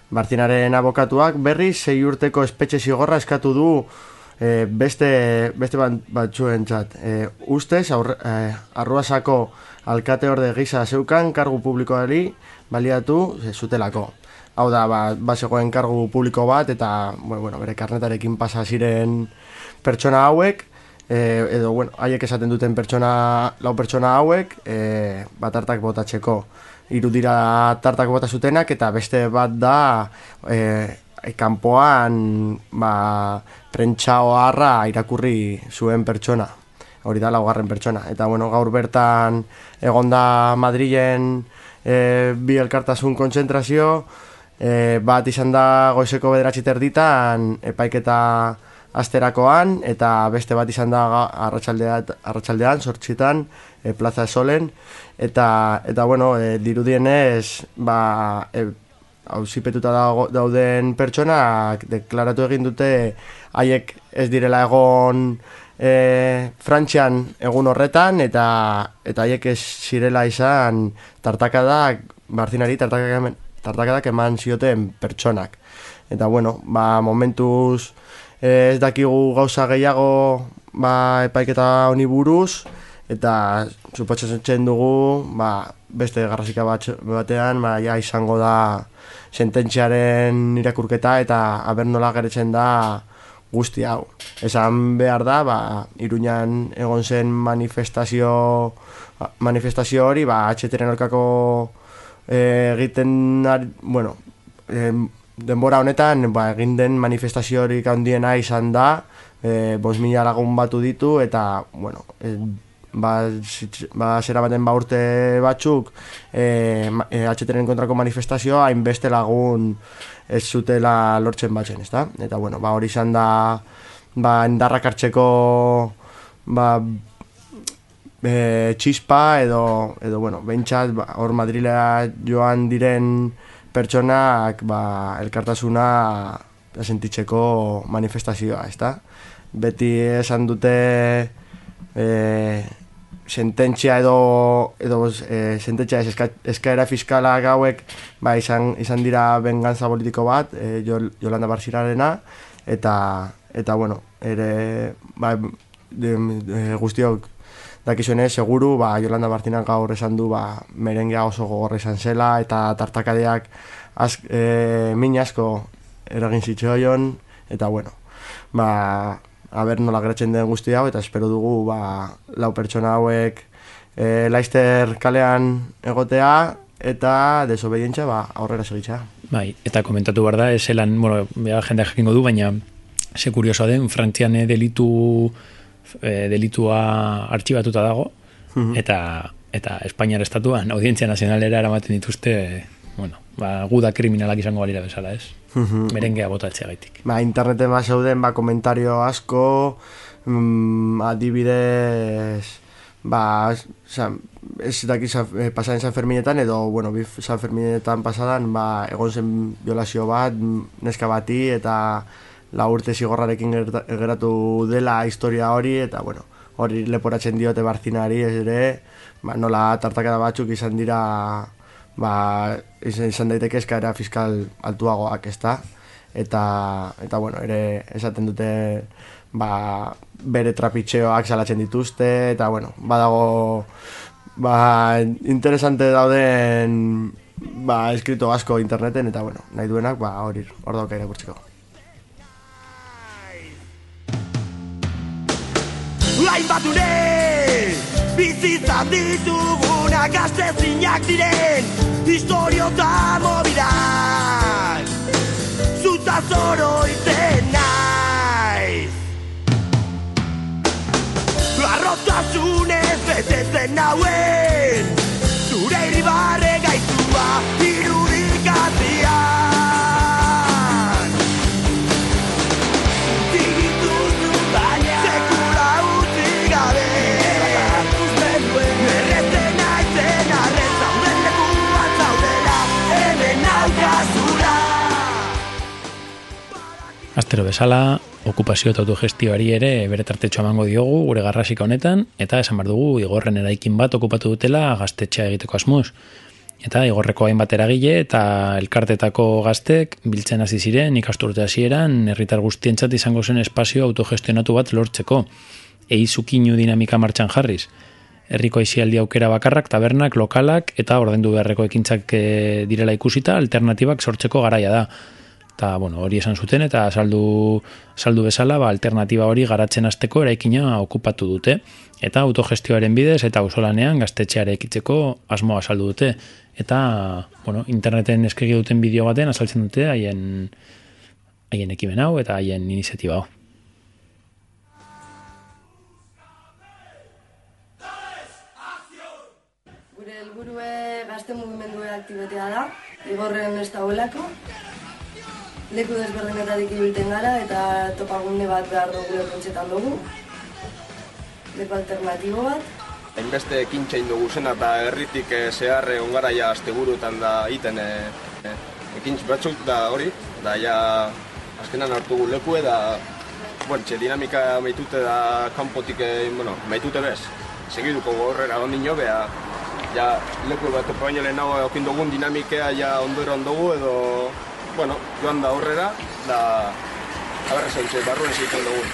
Barzinaren abokatuak berri sei urteko espetxe zigorra eskatu du e, beste, beste bat, batzuen txat. E, ustez, aurre, e, arruasako alkate orde gisa zeukan kargu publikoari baliatu e, zutelako. Hau da, ba, kargu publiko bat eta bueno, bere karnetarekin pasa ziren pertsona hauek, e, edo, bueno, haiek esaten duten pertsona, lau pertsona hauek, e, bat hartak botatzeko. Hiru dira tartak bota zutenak eta beste bat da e, kanpoan ba, prentsa oharra irakurri zuen pertsona. Hori da laugarren pertsona. Eta bueno, gaur bertan egonda Madrilen e, bi elkartasun kontzentrazio, e, bat izan da goizeko bederatzi terditan epaiketa asterakoan, eta beste bat izan da arratsaldean, sortxitan, e, Plaza Solen, eta, eta bueno, e, dirudienez, ba, e, auzipetuta dago, dauden pertsonak deklaratu egin dute haiek ez direla egon e, Frantzian egun horretan eta eta haiek ez zirela izan tartakadak Barzinari tartakadak, tartakadak eman zioten pertsonak. Eta bueno, ba, momentuz eh, ez dakigu gauza gehiago ba, epaiketa honi buruz, eta supotxatzen dugu ba, beste garrasika bat, batean ba, ja izango da sententziaren irakurketa eta aber nola geretzen da guzti hau. Esan behar da, ba, Iruñan egon zen manifestazio manifestazio hori, ba, atxeteren aurkako eh, egiten, bueno, em, denbora honetan ba, egin den manifestaziorik handiena izan da, e, bos mila lagun batu ditu, eta, bueno, e, ba, zitz- ba, zera baten ba urte batzuk, e, ma- e, atxeteren kontrako manifestazioa, hainbeste lagun ez zutela lortzen batzen, ezta? Eta, bueno, ba, hori izan da, ba, indarrak hartzeko, ba, e, txispa edo, edo bueno, behintzat ba, hor Madrilera joan diren pertsonak ba, elkartasuna sentitzeko manifestazioa, ezta? Beti esan dute e, sententzia edo, edo e, sententzia ez, eska, eskaera fiskala hauek ba, izan, izan dira bengantza politiko bat, e, Jol- Yolanda Barzirarena, eta, eta bueno, ere ba, de, de, guztiok dakizuenez, seguru, ba, Yolanda Martinak gaur esan du, ba, merengea oso gogorra izan zela, eta tartakadeak az, e, min asko eragin zitzoion, eta bueno, ba, aber nola geratzen den guzti hau, eta espero dugu, ba, lau pertsona hauek e, Laister kalean egotea, eta desobedientzia, ba, aurrera segitzea. Bai, eta komentatu behar da, eselan, bueno, bea jende jakingo du, baina ze kuriosoa den, Frantzian eh, delitu eh, delitua artxibatuta dago, Mhm. eta eta Espainiar estatuan audientzia nazionalera eramaten dituzte, bueno, ba, guda kriminalak izango balira bezala, ez? Mhm. Merengea botatzea gaitik. Ba, interneten ba zeuden ba, komentario asko, mm, adibidez, ba, sa, ez daki sa, eh, pasaren San Ferminetan, edo, bueno, bi San Ferminetan pasadan, ba, egon zen violazio bat, mm, neska bati, eta la urte zigorrarekin geratu dela historia hori, eta, bueno, hori leporatzen diote barzinari, ez ere, ba, nola tartakada batzuk izan dira, ba, izan, daiteke eskaera fiskal altuagoak, ezta? Eta, eta bueno, ere esaten dute ba, bere trapitxeoak salatzen dituzte, eta bueno, badago ba, interesante dauden ba, eskrito asko interneten, eta bueno, nahi duenak, ba, hori, hor dauka irakurtzeko. Hainbat une Bizitzan ditugunak gaztezinak diren Historio eta mobidak Zuta zoroiten naiz. Arrotasunez betetzen nauen Zure irribarre Astero bezala, okupazio eta autogestioari ere bere tartetxo emango diogu gure garrasika honetan, eta esan behar dugu igorren eraikin bat okupatu dutela gaztetxea egiteko asmuz. Eta igorreko hainbat eragile eta elkartetako gaztek biltzen hasi ziren ikasturte hasieran herritar guztientzat izango zen espazio autogestionatu bat lortzeko. Eizukinu dinamika martxan jarriz. Herriko aisialdi aukera bakarrak, tabernak, lokalak eta ordendu beharreko ekintzak eh, direla ikusita alternatibak sortzeko garaia da eta bueno, hori esan zuten eta saldu, saldu bezala ba, alternatiba hori garatzen hasteko eraikina okupatu dute eta autogestioaren bidez eta usolanean gaztetxeare ekitzeko asmoa saldu dute eta bueno, interneten eskegi duten bideo baten azaltzen dute haien haien ekimen hau eta haien iniziatiba hau. Gure helburue gazte mugimendue aktibetea da, igorren ez dagoelako. Leku desberdinetatik ibilten gara eta topagune bat behar dugu pentsetan dugu. Leku alternatibo bat. Hainbeste ekintza dugu zena eta herritik eh, zehar egon gara ja asteburuetan da iten eh, eh, ekintz batzuk da hori, da ja azkenan hartu gu lekue da, bueno, txe dinamika maitute da kanpotik, eh, bueno, maitute bez, segiduko horrera ondino, bea, ja leku bat topo baino lehenago okin dugun dinamikea ja ondoro ondogu edo, bueno, joan da horrera, da, aberra zautze, barruen egiten dugun.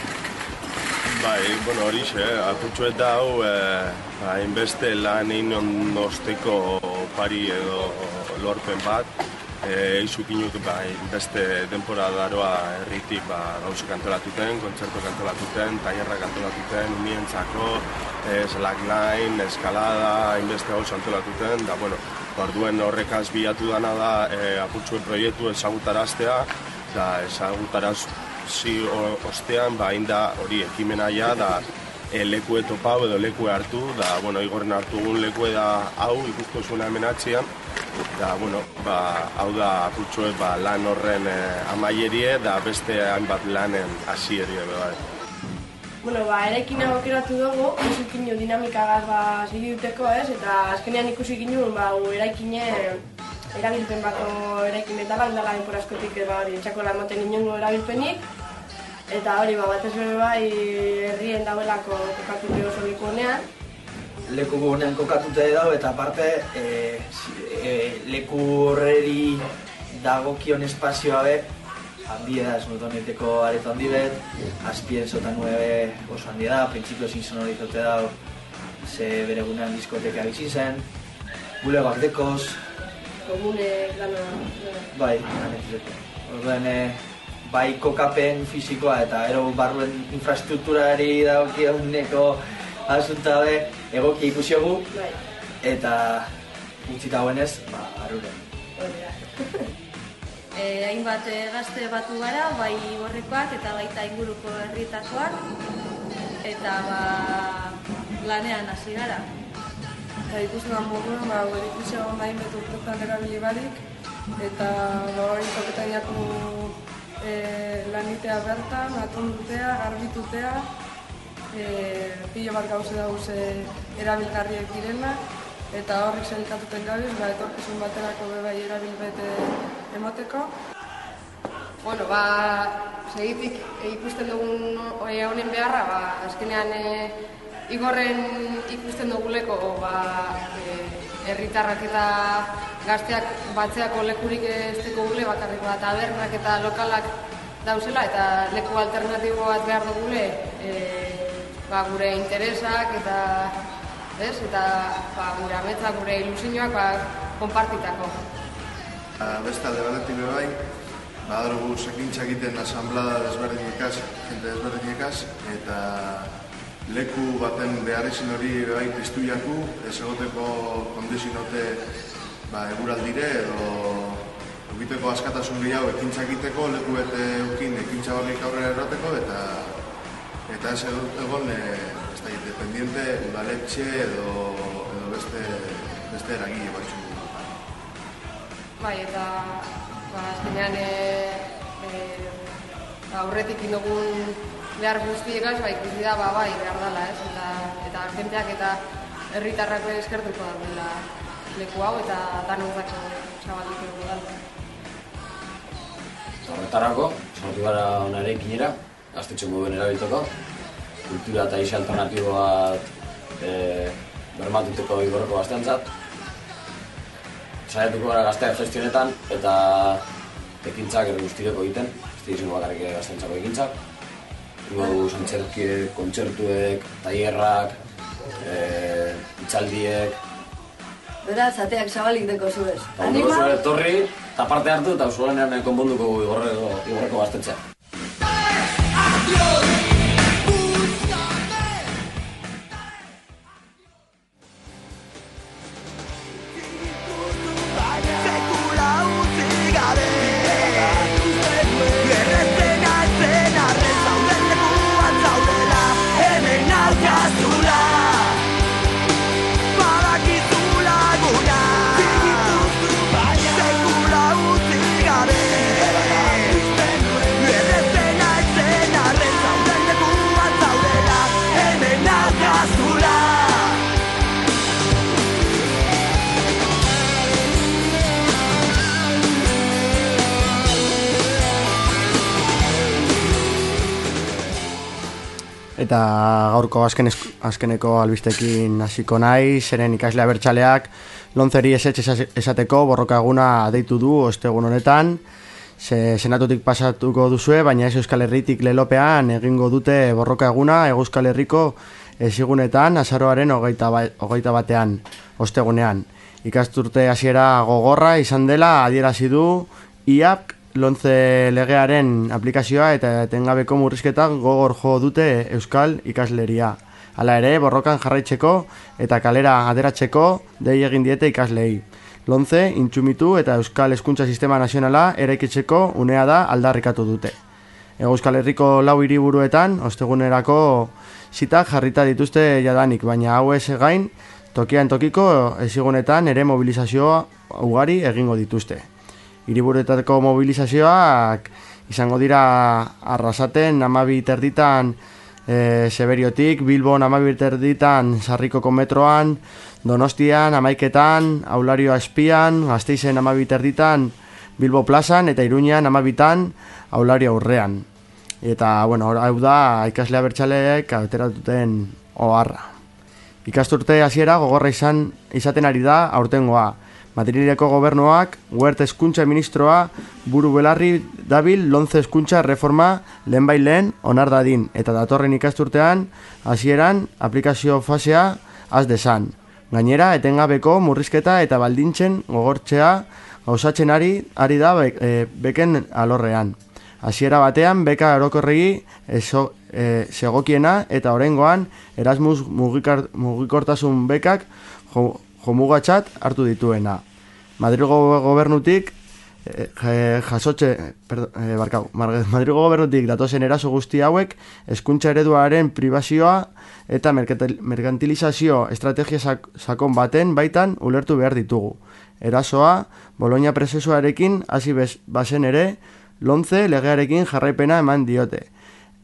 Bai, bueno, hori xe, apurtxo eta hau, eh, ba, inbeste lan egin ondosteko pari edo lorpen bat, eh, izukinuk ba, beste denpora daroa herritik ba, gauzak antolatuten, kontzertu antolatuten, tailerrak antolatuten, umientzako, eh, slackline, eskalada, inbeste gauz antolatuten, da, bueno, orduen horrekaz bilatu dana da eh, apurtxo proiektu ezagutaraztea, da ezagutaraz zi o- ostean, ba, inda hori ekimena ja, da e, lekue topau edo lekue hartu, da, bueno, igorren hartu gun lekue da hau, ikusko zuena hemen atxian, da, bueno, ba, hau da apurtxoe ba, lan horren eh, amaierie, da beste hainbat lanen hasierie bai. Bueno, ba, erekin aukeratu dugu, izukinu dinamikagaz ba, segi duteko, ez? Eta azkenean ikusi ginen, ba, gu eraikine erabilpen bako eraikin metala, dela denpora askotik, ba, hori, txako lan moten inongo erabilpenik. Eta hori, ba, batez bebe bai, herrien dauelako kokatu oso leku honean. leku honean kokatute dago eta aparte e, e, leku horreri dagokion espazioa be handia da, esmoto honeteko areto handi bet, azpien zota nueve oso handia da, printzipio zin sonorizote da, ze bere gunean diskoteka bizin zen, gule dekoz, Komune, dana, bai, anetuzeko. Orduan, e, bai kokapen fisikoa eta ero barruen infrastrukturari dagokionneko asunta be, egoki ikusiogu, bai, eta utzita guenez, ba, arure. (laughs) hori. E, hainbat eh, gazte batu gara, bai gorrekoak eta baita inguruko herrietakoak, eta ba, lanean hasi gara. Eta ikusten da moduan, ba, gure ikusi egon inbetu urtetan erabili barik, eta ba, hori toketan jaku e, lanitea bertan, atondutea, garbitutea, e, pilo bat gauze dauz e, direnak, eta horrik zelikatuten gabiz, ba, etorkizun baterako be bai erabilbete emoteko. Bueno, ba, segitik e, ikusten dugun e, honen beharra, ba, azkenean e, igorren ikusten duguleko ba, e, herritarrak eta gazteak batzeako lekurik ez gule, bakarrik ba, tabernak eta lokalak dauzela, eta leku alternatibo bat behar dugule, e, ba, gure interesak eta ez, eta ba, gure ametsak, gure ilusioak ba, konpartitako. Ba, beste alde batetik bai, badarugu sekintza egiten asamblada desberdinekaz, jende desberdinekaz, eta leku baten beharrizin hori be bai piztu jaku, ez egoteko kondizionote ba, eguraldire edo egiteko askatasun gehiago ekintza egiteko, leku bete eukin ekintza horrik aurrera eroteko, eta eta ez egon, e, ez da, dependiente udaletxe edo, edo beste, beste eragile batzuk. Bai, eta ba, azkenean e, e, aurretik indogun behar guztiekaz, ba, ikusi da, ba, bai, behar dela, ez? Eta, eta jenteak eta herritarrak eskertuko da dela leku hau eta danontzako zabalduko dugu dela. Eta horretarako, sortu gara ona ere ikinera, gaztetxo moduen erabiltzeko, kultura eta isi alternatibo bat e, bermatuteko igorreko gazteantzat. Saiatuko gara gazteak festionetan eta ekintzak ere guztireko egiten, ez dira izango bakarrik gaztentzako ekintzak. Ingo du santzerkiek, kontzertuek, tailerrak, e, itxaldiek, Beraz, ateak zabalik deko zuez. Eta ondoko zure etorri, eta parte hartu, eta usualenean konponduko igorreko, igorreko gaztetxea. Eta gaurko azken azkeneko albistekin hasiko nahi, zeren ikasle abertzaleak lontzeri esetxe esateko borroka eguna deitu du ostegun honetan, ze senatutik pasatuko duzue, baina ez Euskal Herritik lelopean egingo dute borroka eguna Euskal Herriko ezigunetan azaroaren hogeita, ba, hogeita batean, ostegunean. Ikasturte hasiera gogorra izan dela adierazi du IAP lontze legearen aplikazioa eta etengabeko murrizketak gogor jo dute Euskal ikasleria. Hala ere, borrokan jarraitzeko eta kalera aderatzeko dei egin diete ikaslei. Lontze, intsumitu eta Euskal Hezkuntza Sistema Nazionala eraikitzeko unea da aldarrikatu dute. Euskal Herriko lau hiriburuetan ostegunerako zitak jarrita dituzte jadanik, baina hau ez gain, tokian tokiko ezigunetan ere mobilizazioa ugari egingo dituzte. Hiriburuetako mobilizazioak izango dira arrasaten amabi terditan e, Seberiotik, Bilbon amabi terditan Sarrikoko metroan, Donostian, Amaiketan, Aulario Espian, Gasteizen amabi terditan Bilbo plazan eta Iruñan amabitan Aulario aurrean. Eta, bueno, hau da ikaslea bertxaleek ateratuten oharra. Ikasturte hasiera gogorra izan izaten ari da aurtengoa. Madrileko gobernuak, huert eskuntza ministroa, buru belarri dabil lontze eskuntza reforma lehen bai lehen onar dadin. Eta datorren ikasturtean, hasieran aplikazio fasea az desan. Gainera, etengabeko murrizketa eta baldintzen gogortzea gauzatzen ari, ari da be, e, beken alorrean. Hasiera batean, beka orokorregi eso, e, segokiena eta orengoan Erasmus mugikar, mugikortasun bekak jo, jomugatzat hartu dituena. Madrilgo gobernutik eh, jasotxe, perdon, eh, barkau, (laughs) Madrilgo gobernutik datozen eraso guzti hauek hezkuntza ereduaren pribazioa eta merkantil- merkantilizazio estrategia sak, sakon baten baitan ulertu behar ditugu. Erasoa, Bologna prozesuarekin hasi bazen ere, lontze legearekin jarraipena eman diote.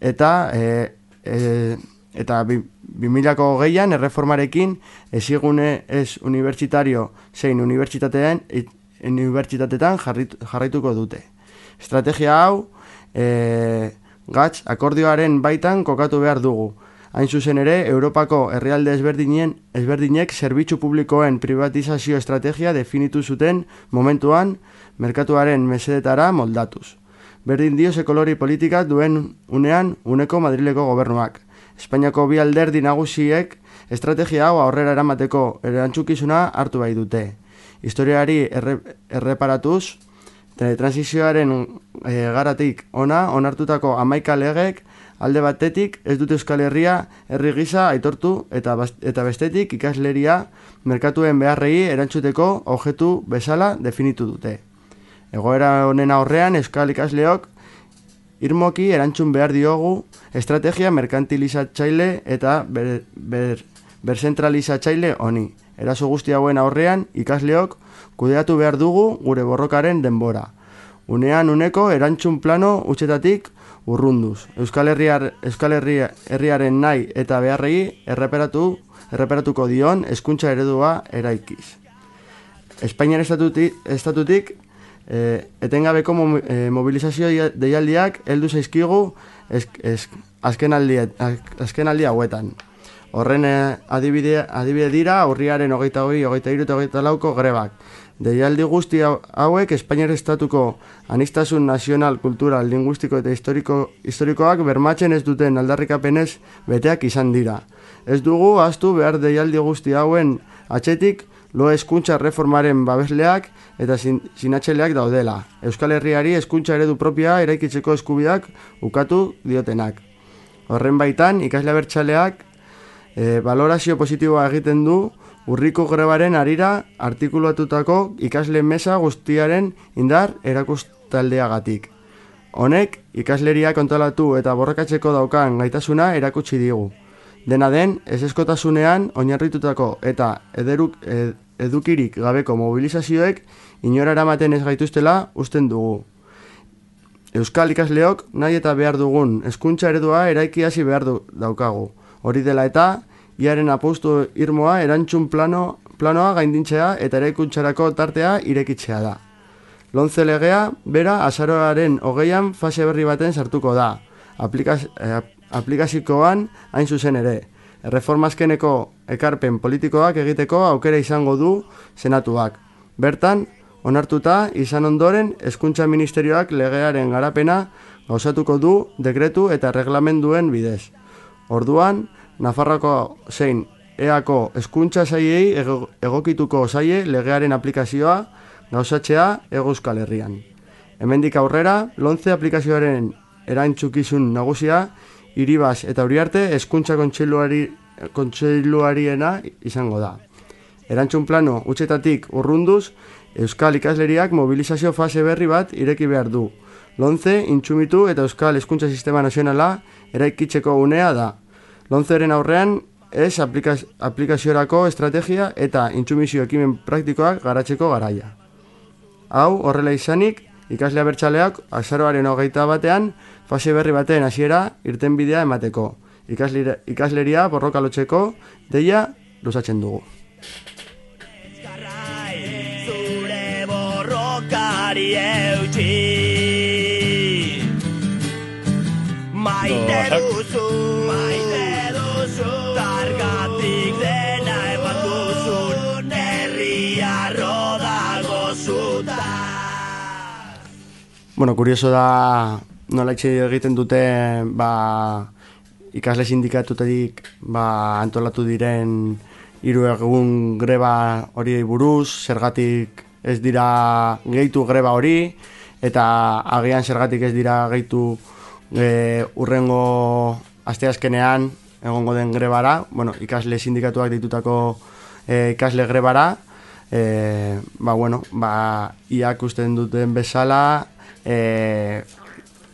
Eta e, e, eta bi, 2000ko hogeian erreformarekin ezigune ez unibertsitario zein unibertsitatean unibertsitatetan jarraituko dute. Estrategia hau e, gatz akordioaren baitan kokatu behar dugu. Hain zuzen ere, Europako herrialde ezberdinen, ezberdinek zerbitzu publikoen privatizazio estrategia definitu zuten momentuan merkatuaren mesedetara moldatuz. Berdin dio kolori politika duen unean uneko Madrileko gobernuak. Espainiako bi alderdi nagusiek estrategia hau aurrera eramateko erantzukizuna hartu bai dute. Historiari erre, erreparatuz, transizioaren e, garatik ona onartutako amaika legek alde batetik ez dute Euskal Herria herri gisa aitortu eta, eta bestetik ikasleria merkatuen beharrei erantzuteko objektu bezala definitu dute. Egoera honen aurrean Euskal ikasleok irmoki erantzun behar diogu estrategia merkantilizatzaile eta ber, ber, berzentralizatzaile honi. Eraso guzti hauen aurrean ikasleok kudeatu behar dugu gure borrokaren denbora. Unean uneko erantzun plano utxetatik urrunduz. Euskal, Herriar, Euskal Herria, Herriaren nahi eta beharrei erreperatu, erreperatuko dion hezkuntza eredua eraikiz. Espainian estatutik, estatutik e, etengabeko mo, e, mobilizazio deialdiak heldu zaizkigu ez, ez, azken, aldia, azken aldia hauetan. Horren eh, adibide, adibide dira urriaren hogeita hori, hogeita iru eta hogeita lauko grebak. Deialdi guzti hau- hauek Espainiar Estatuko anistasun nazional, kultural, linguistiko eta historiko, historikoak bermatzen ez duten aldarrikapenez beteak izan dira. Ez dugu astu behar deialdi guzti hauen atxetik lo eskuntza reformaren babesleak eta sin, sinatzeleak daudela. Euskal Herriari eskuntza eredu propia eraikitzeko eskubidak ukatu diotenak. Horren baitan, ikasle bertxaleak e, valorazio positiboa egiten du urriko grebaren arira artikulatutako ikasle mesa guztiaren indar erakustaldeagatik. Honek, ikasleria kontrolatu eta borrakatzeko daukan gaitasuna erakutsi digu. Dena den, ez eskotasunean oinarritutako eta ederuk, ed, edukirik gabeko mobilizazioek inora eramaten ez gaituztela usten dugu. Euskal ikasleok nahi eta behar dugun hezkuntza eredua eraiki hasi behar du, daukagu. Hori dela eta, iaren apostu irmoa erantzun plano, planoa gaindintzea eta eraikuntzarako tartea irekitzea da. Lontze legea, bera, azaroaren hogeian fase berri baten sartuko da. Aplikaz, eh, aplikazikoan hain zuzen ere. Erreforma azkeneko ekarpen politikoak egiteko aukera izango du senatuak. Bertan, onartuta izan ondoren hezkuntza ministerioak legearen garapena gauzatuko du dekretu eta reglamenduen bidez. Orduan, Nafarroko zein eako hezkuntza saiei ego- egokituko zaie legearen aplikazioa gauzatzea Euskal Herrian. Hemendik aurrera, lontze aplikazioaren erantzukizun nagusia Iribaz eta Uriarte hezkuntza kontseiluari kontseiluariena izango da. Erantzun plano utzetatik urrunduz, Euskal ikasleriak mobilizazio fase berri bat ireki behar du. Lontze, intsumitu eta Euskal Hezkuntza Sistema Nazionala eraikitzeko unea da. Lontzeren aurrean, ez aplikaz, aplikaziorako estrategia eta intsumizio ekimen praktikoak garatzeko garaia. Hau, horrela izanik, ikaslea bertxaleak azaroaren hogeita batean fase berri baten hasiera irten bidea emateko. Ikasleria, ikasleria borroka lotzeko deia luzatzen dugu. zure borrokari eutxi. Maite duzu, maite duzu. Targatik dena eman duzun Herria rodago zuta. Bueno, kurioso da nola egiten dute ba, ikasle sindikatutatik ba, antolatu diren hiru egun greba hori buruz, zergatik ez dira gehitu greba hori, eta agian zergatik ez dira gehitu e, urrengo asteazkenean egongo den grebara, bueno, ikasle sindikatuak ditutako e, ikasle grebara, e, ba, bueno, ba, iak usten duten bezala, e,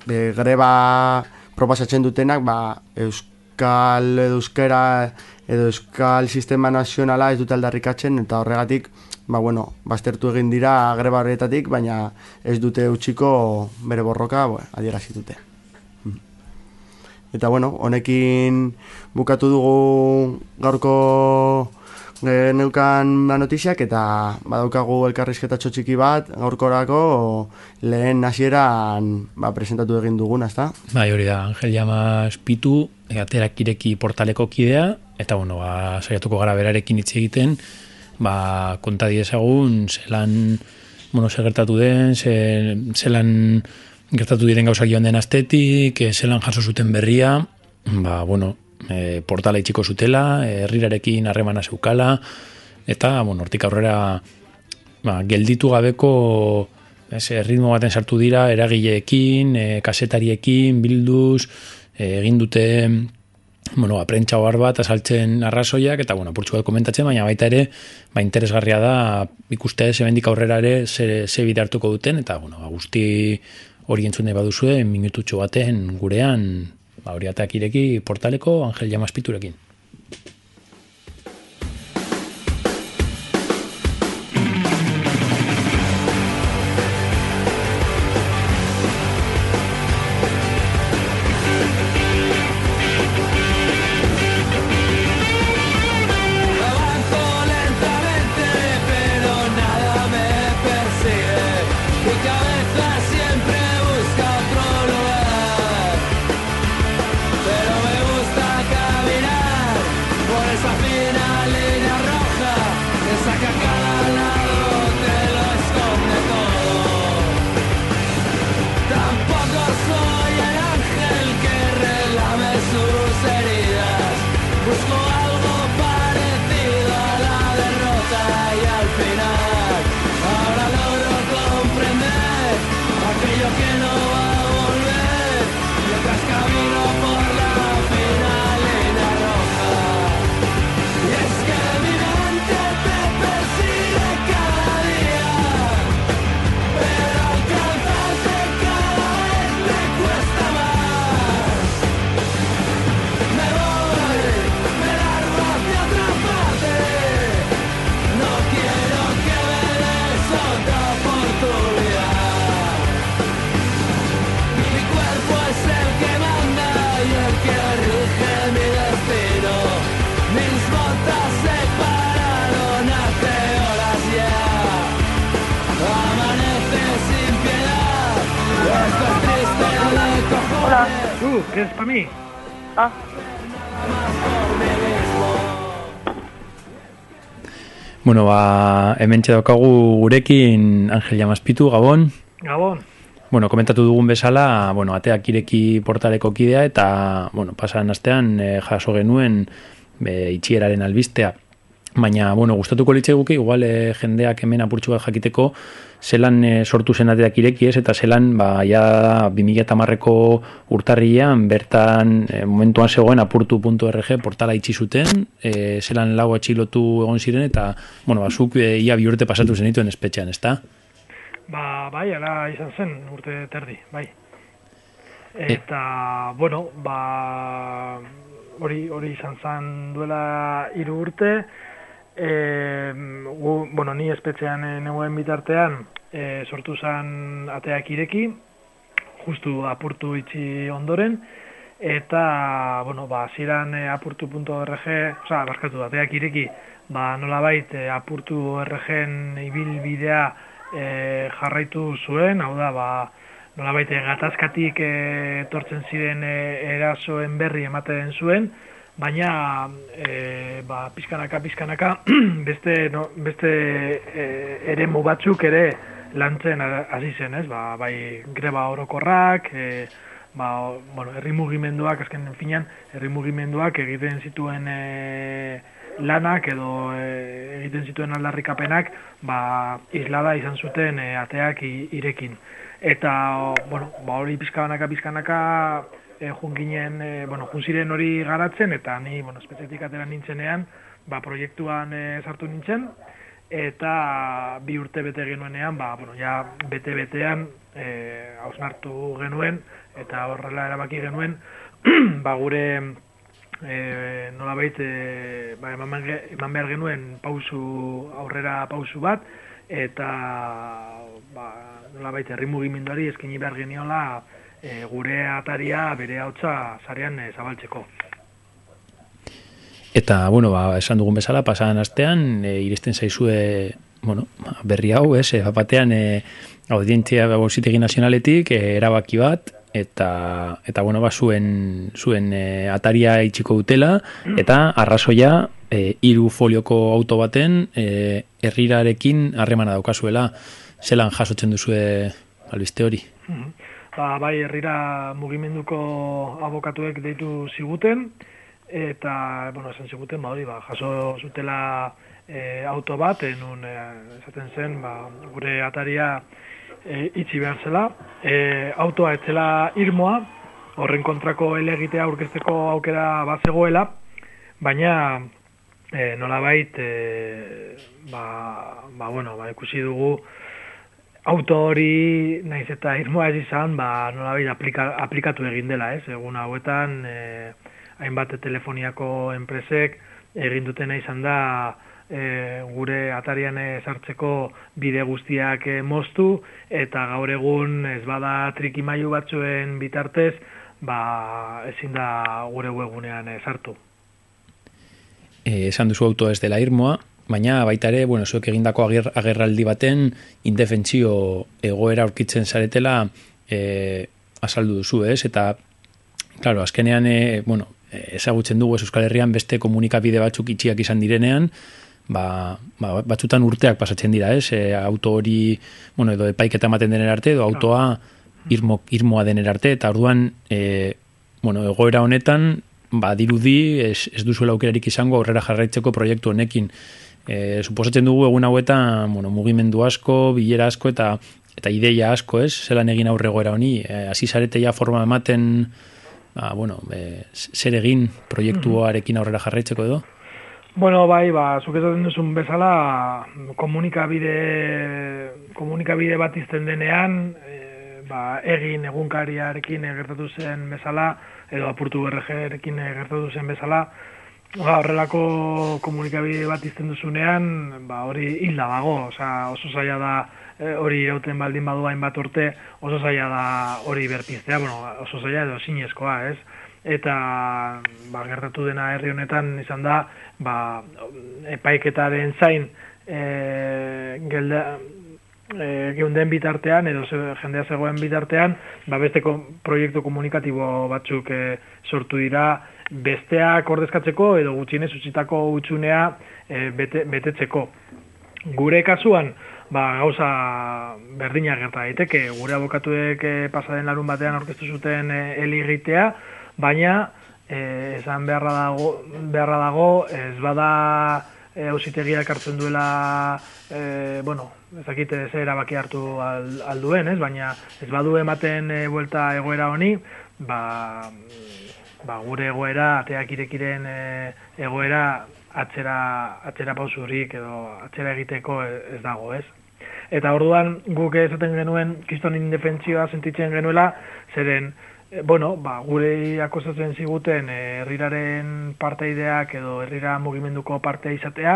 e, greba proposatzen dutenak, ba, euskal edo euskera edo euskal sistema nazionala ez dute aldarrikatzen, eta horregatik, ba, bueno, baztertu egin dira greba horretatik, baina ez dute utxiko bere borroka bo, adierazi dute. Eta bueno, honekin bukatu dugu gaurko e, neukan ba, notiziak eta badaukagu elkarrizketa txiki bat gaurkorako lehen hasieran ba, presentatu egin duguna, ezta? Bai, hori da, Angel Llamas Pitu, e, aterak ireki portaleko kidea, eta bueno, ba, saiatuko gara berarekin hitz egiten, ba, konta diezagun, zelan, bueno, ze gertatu den, ze, zelan gertatu diren gauzak joan den astetik, e, zelan jaso zuten berria, ba, bueno, e, portala itxiko zutela, e, herrirarekin harremana zeukala, eta, bueno, hortik aurrera, ba, gelditu gabeko ez, ritmo baten sartu dira eragileekin, e, kasetariekin, bilduz, e, egin dute bueno, aprentsa ohar bat azaltzen arrazoiak eta bueno, purtsu komentatzen, baina baita ere ba, interesgarria da ikustea zebendik aurrera ere ze, ze bide hartuko duten eta bueno, ba, guzti hori entzun nahi baduzue minututxo baten gurean ba, hori ireki portaleko Angel Llamas Tú, ¿qué es para mí? Ah, Bueno, ba, hemen daukagu gurekin Angel Jamazpitu, Gabon. Gabon. Bueno, komentatu dugun bezala, bueno, ateak ireki portaleko kidea eta, bueno, pasan astean eh, jaso genuen be, itxieraren albistea. Baina, bueno, gustatuko litzaiguke, igual eh, jendeak hemen apurtxu bat jakiteko, zelan eh, sortu zen ateak ireki ez, eta zelan, ba, ja 2008ko urtarrian, bertan eh, momentuan zegoen apurtu.org portala itxi zuten, eh, zelan lau atxilotu egon ziren, eta, bueno, ba, zuk eh, ia bi urte pasatu zenituen espetxean, ezta? Ba, bai, ala izan zen urte terdi, bai. Eta, bueno, ba, hori hori izan zen duela hiru urte, e, gu, bueno, ni espetxean eh, negoen bitartean e, sortu zen ateak ireki, justu apurtu itxi ondoren, eta, bueno, ba, ziran e, apurtu.org, oza, barkatu, ateak ireki, ba, nolabait e, apurtu.orgen ibilbidea e, jarraitu zuen, hau da, ba, nolabait e, gatazkatik e, etortzen ziren e, erasoen berri ematen zuen, baina e, ba, pizkanaka, pizkanaka, (clears throat) beste, no, beste e, eremu batzuk ere lantzen hasi zen, ez? Ba, bai greba orokorrak, e, ba, bueno, herri mugimenduak, azken finean, herri mugimenduak egiten zituen e, lanak edo e, egiten zituen aldarrikapenak, ba, islada izan zuten e, ateak irekin. Eta, bueno, ba, hori pizkanaka, pizkanaka, e, junginen, e, bueno, junziren hori garatzen, eta ni, bueno, espeziatik atera nintzenean, ba, proiektuan e, sartu nintzen, eta bi urte bete genuenean, ba, bueno, ja bete-betean e, hausnartu genuen, eta horrela erabaki genuen, (clears throat) ba, gure e, nolabait e, ba, eman, eman behar genuen pausu aurrera pausu bat eta ba, nolabait herri mugimenduari eskaini behar geniola e, gure ataria bere hautza sarean e, zabaltzeko. Eta, bueno, ba, esan dugun bezala, pasadan astean, e, iristen zaizue, bueno, berri hau, ez, e, batean, e, audientzia gauzitegi nazionaletik, e, erabaki bat, eta, eta bueno, ba, zuen, zuen e, ataria itxiko dutela, eta arrazoia, e, hiru folioko auto baten, e, herrirarekin harremana daukazuela, zelan jasotzen duzue albiste hori. Mhm. Ba, bai, herrira mugimenduko abokatuek deitu ziguten, eta, bueno, esan ziguten, ba, hori, ba, jaso zutela e, auto bat, enun, e, esaten zen, ba, gure ataria e, itxi behar zela. E, autoa etzela irmoa, horren kontrako elegitea aurkezteko aukera bat zegoela, baina e, nolabait, e, ba, ba, bueno, ba, ikusi dugu, auto hori naiz eta irmoa ez izan, ba, nolabait aplika, aplikatu egin dela, ez? Egun hauetan, e, hainbat telefoniako enpresek egin dutena izan da e, gure atarian sartzeko bide guztiak e, moztu eta gaur egun ez bada trikimailu batzuen bitartez, ba, ezin da gure webgunean e, sartu. e, esan duzu auto ez dela irmoa, baina baita ere, bueno, zuek egindako ager, agerraldi baten indefentsio egoera aurkitzen zaretela e, azaldu duzu, ez? Eta, claro, azkenean, e, bueno, ezagutzen dugu ez Euskal Herrian beste komunikabide batzuk itxiak izan direnean, ba, ba, batzutan urteak pasatzen dira, ez? E, auto hori, bueno, edo epaiketa ematen dener arte, edo autoa irmo, irmoa dener arte, eta orduan, e, bueno, egoera honetan, ba, dirudi, ez, ez duzuela aukerarik izango aurrera jarraitzeko proiektu honekin. E, suposatzen dugu egun hauetan, bueno, mugimendu asko, bilera asko, eta eta ideia asko, ez? Zelan egin aurre egoera honi, e, hasi ja forma ematen, ba, bueno, e, zer egin proiektuarekin aurrera jarraitzeko edo? Bueno, bai, ba, zuk esaten duzun bezala, komunikabide, komunikabide bat izten denean, e, ba, egin egunkariarekin gertatu zen bezala, edo apurtu berrejerekin gertatu zen bezala, ba, horrelako komunikabide bat izten duzunean, ba, hori hilda dago, osea, oso zaila da e, hori irauten baldin badu hainbat urte, oso zaila da hori berpiztea, bueno, oso zaila edo sinezkoa, ez? eta ba, gertatu dena herri honetan izan da ba, epaiketaren zain e, gelda, e, geunden bitartean edo ze, jendea zegoen bitartean, ba beste proiektu komunikatibo batzuk e, sortu dira besteak ordezkatzeko edo gutxienez utzitako utxunea e, bete, betetzeko. Gure kasuan, ba, gauza berdina gerta daiteke, gure abokatuek e, pasaden larun batean aurkeztu zuten e, eligitea, baina e, esan beharra dago, beharra dago ez bada e, ausitegiak hartzen duela e, bueno, ez dakit ze erabaki hartu al, alduen, ez? baina ez badu ematen e, buelta egoera honi, ba, ba, gure egoera, ateak irekiren e, egoera atzera, atzera pausurik edo atzera egiteko e- ez dago, ez? Eta orduan guk esaten genuen kiston indefentsioa sentitzen genuela, zeren, bueno, ba, gure akosatzen ziguten e, herriraren parteideak edo herrira mugimenduko partea izatea,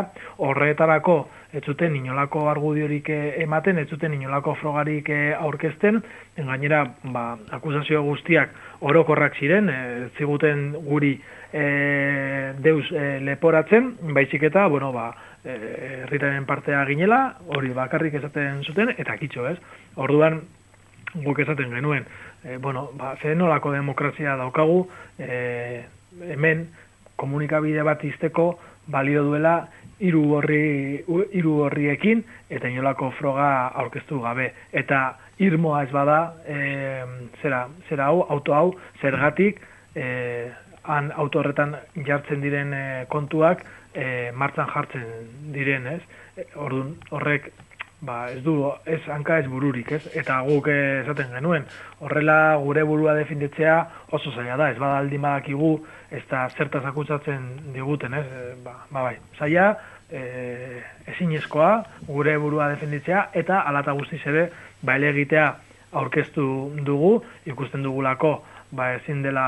horretarako ez zuten inolako argudiorik e, ematen, ez zuten inolako frogarik aurkezten, gainera ba, akusazio guztiak orokorrak ziren, ez ziguten guri e, deus e, leporatzen, baizik eta, bueno, ba, herritaren partea ginela, hori bakarrik esaten zuten, eta kitxo, ez? Orduan, guk esaten genuen, e, bueno, ba, ze nolako demokrazia daukagu, e, hemen komunikabide bat izteko balio duela hiru horri hiru horriekin eta inolako froga aurkeztu gabe eta irmoa ez bada e, zera zera hau auto hau zergatik e, han auto horretan jartzen diren kontuak e, martxan jartzen diren, ez? E, Orduan horrek ba, ez du, ez hanka ez bururik, ez? Eta guk eh, esaten genuen, horrela gure burua definitzea oso zaila da, ez badaldi badakigu, ez da zertaz akutsatzen diguten, ez? E, ba, ba bai, zaila, e, ezinezkoa gure burua definitzea, eta alata guztiz ere, ba, egitea aurkeztu dugu, ikusten dugulako, ba, ezin dela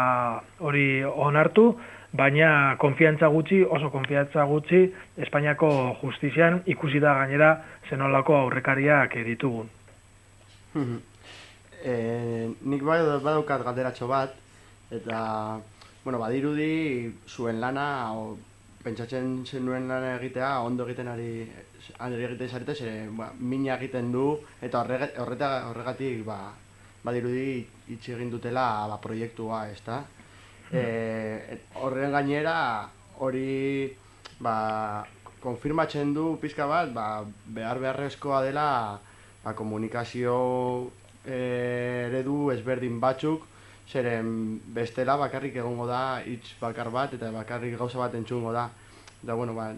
hori onartu, baina konfiantza gutxi, oso konfiantza gutxi, Espainiako justizian ikusi da gainera zenolako aurrekariak ditugun. e, nik bai badaukat galderatxo bat, eta, bueno, badirudi zuen lana, o, pentsatzen zenuen lana egitea, ondo egiten ari, ari egiten zarete, zere, ba, mina egiten du, eta horrega, horreta, horregatik, ba, badirudi itxi egin dutela ba, proiektua, ezta? E, horren gainera, hori, ba, konfirmatzen du pizka bat, ba, behar beharrezkoa dela ba, komunikazio e, eredu ezberdin batzuk, zeren bestela bakarrik egongo da hitz bakar bat eta bakarrik gauza bat entzungo da. Da, bueno, ba,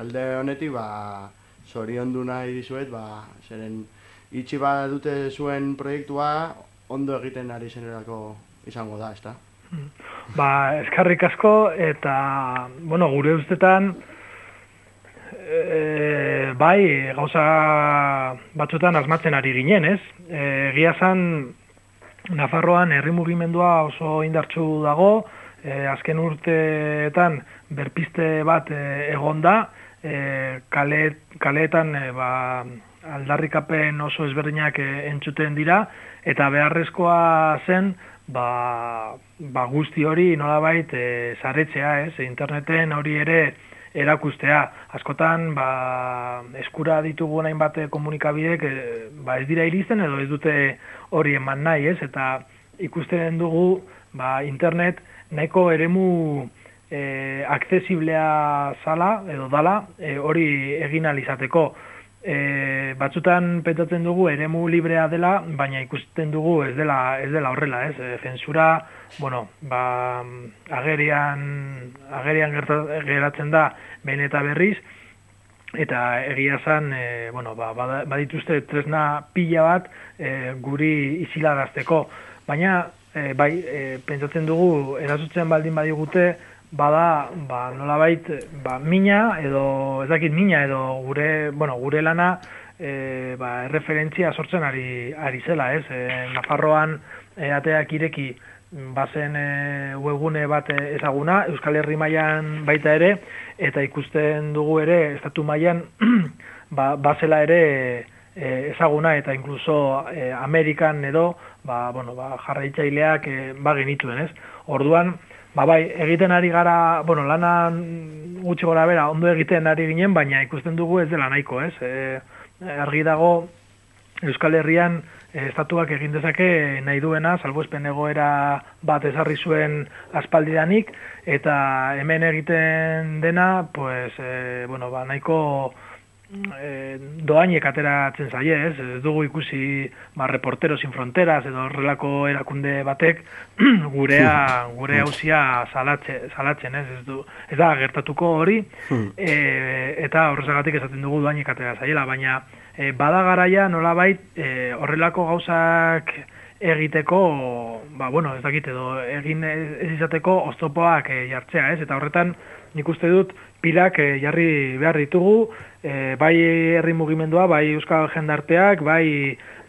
alde honetik, ba, zoriondu nahi dizuet, ba, zeren itxi bat dute zuen proiektua ondo egiten ari zenerako izango da, ezta? Ba, eskarrik asko eta, bueno, gure ustetan, e, bai, gauza batzutan asmatzen ari ginen, ez? E, egia zan, Nafarroan herri mugimendua oso indartsu dago, e, azken urteetan berpiste bat e, egon da, e, kale, kaleetan e, ba, aldarrikapen oso ezberdinak e, entzuten dira, eta beharrezkoa zen ba, ba guzti hori nolabait e, saretzea, ez? Interneten hori ere erakustea. Askotan ba, eskura ditugu hainbat komunikabidek e, ba, ez dira iristen edo ez dute hori eman nahi, ez? Eta ikusten dugu ba, internet nahiko eremu e, aksesiblea zala edo dala e, hori egin ahal izateko. E, batzutan pentsatzen dugu eremu librea dela, baina ikusten dugu ez dela ez dela horrela, ez? E, zensura, bueno, ba, agerian agerian geratzen da behin eta berriz eta egia zan, e, bueno, ba, badituzte tresna pila bat e, guri isilarazteko. Baina, e, bai, e, pentsatzen dugu, erasotzen baldin badigute, bada, ba, nolabait, ba, mina edo, ez dakit mina edo gure, bueno, gure lana, e, ba, erreferentzia sortzen ari, ari zela, ez? E, Nafarroan e, ateak ireki bazen e, webgune bat ezaguna, Euskal Herri mailan baita ere, eta ikusten dugu ere, estatu mailan (clears throat) ba, bazela ere e, ezaguna, eta inkluso e, Amerikan edo, ba, bueno, ba, jarraitzaileak e, ba genituen, ez? Orduan, ba, bai, egiten ari gara, bueno, lana gutxi gora bera, ondo egiten ari ginen, baina ikusten dugu ez dela nahiko, ez? E, argi dago, Euskal Herrian eh, estatuak egin dezake nahi duena, salbuespen egoera bat ezarri zuen aspaldidanik, eta hemen egiten dena, pues, eh, bueno, ba, nahiko eh, doainek ateratzen zaie, ez? Ez dugu ikusi ba, reporteros sin fronteras edo horrelako erakunde batek (clears throat) gurea gure hauzia salatze, salatzen, ez? Ez, du, ez da gertatuko hori, e, eta horrezagatik esaten dugu doainek atera zaiela, baina e, bada garaia nolabait e, horrelako gauzak egiteko, ba, bueno, ez dakit edo egin ez izateko oztopoak e, jartzea, ez? Eta horretan nik uste dut pilak e, jarri behar ditugu, e, bai herri mugimendua, bai euskal jendarteak, bai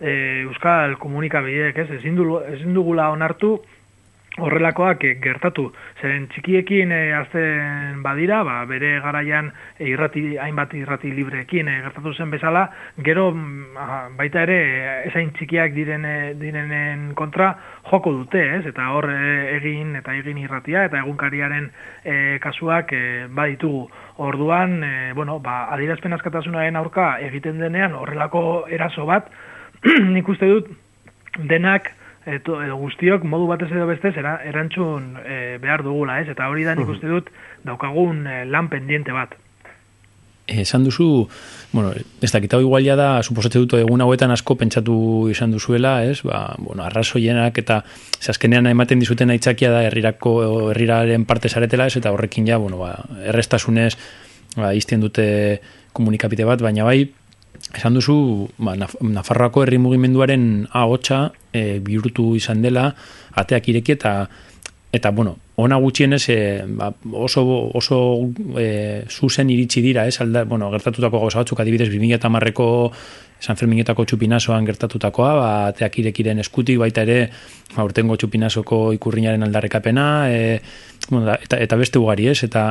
e, euskal komunikabideek, ez? Ezin, du, ezin dugula onartu horrelakoak eh, gertatu. Zeren txikiekin e, azten badira, ba, bere garaian eh, irrati, hainbat irrati libreekin e, gertatu zen bezala, gero mm, aha, baita ere eh, ezain txikiak direne, direnen kontra joko dute, ez? Eta hor eh, egin eta egin irratia eta egunkariaren eh, kasuak eh, baditugu. Orduan, eh, bueno, ba, adierazpen askatasunaren aurka egiten denean horrelako eraso bat, (clears throat) nik uste dut denak eto, edo guztiok modu batez edo bestez era, erantzun e, behar dugula, ez? Eta hori da nik uste dut daukagun e, lan pendiente bat. Esan duzu, bueno, ez dakit hau igual ja da, suposatzen dut egun hauetan asko pentsatu izan duzuela, ez? Ba, bueno, arrazoienak eta ze azkenean ematen dizuten aitzakia da herrirako herriraren parte zaretela, ez? Eta horrekin ja, bueno, ba, errestasunez ba, iztien dute komunikapite bat, baina bai, esan duzu, ba, Naf Nafarroako herri mugimenduaren ahotsa e, bihurtu izan dela, ateak ireki eta eta bueno, ona gutxienez e, ba, oso, oso e, zuzen iritsi dira, ez, alda, bueno, gertatutako gauza batzuk adibidez 2010ko San Ferminetako txupinazoan gertatutakoa, ba, ateak irekiren eskutik baita ere, ba, urtengo txupinazoko ikurrinaren aldarrekapena, e, bueno, da, eta, eta beste ugari, ez, eta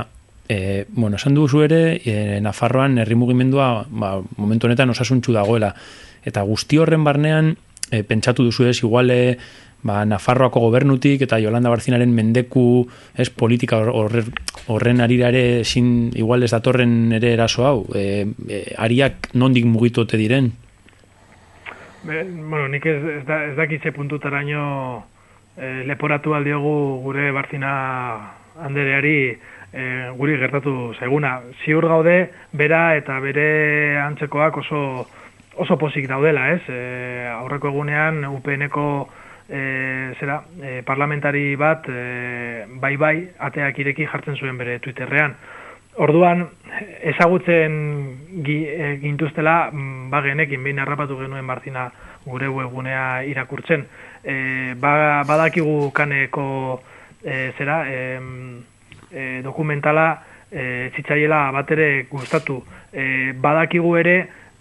E, bueno, esan duzu ere, e, Nafarroan herri mugimendua ba, momentu honetan osasuntxu dagoela. Eta guzti horren barnean, e, pentsatu duzu ez, igual e, ba, Nafarroako gobernutik eta Yolanda Barzinaren mendeku ez politika horre, horren arira ere sin, igual ez datorren ere eraso hau. E, e, ariak nondik mugitote diren? Be, bueno, nik ez, ez, da, ez dakitze puntutaraino e, leporatu aldiogu gure Barzina andereari e, guri gertatu zaiguna. Ziur gaude, bera eta bere antzekoak oso, oso posik daudela, ez? E, aurreko egunean UPN-eko e, zera, e, parlamentari bat e, bai bai ateak ireki jartzen zuen bere Twitterrean. Orduan, ezagutzen gi, e, gintuztela, mm, ba genekin, behin harrapatu genuen Martina gure webgunea irakurtzen. E, ba, badakigu kaneko e, zera, e, e, dokumentala e, zitzaiela bat ere gustatu. E, badakigu ere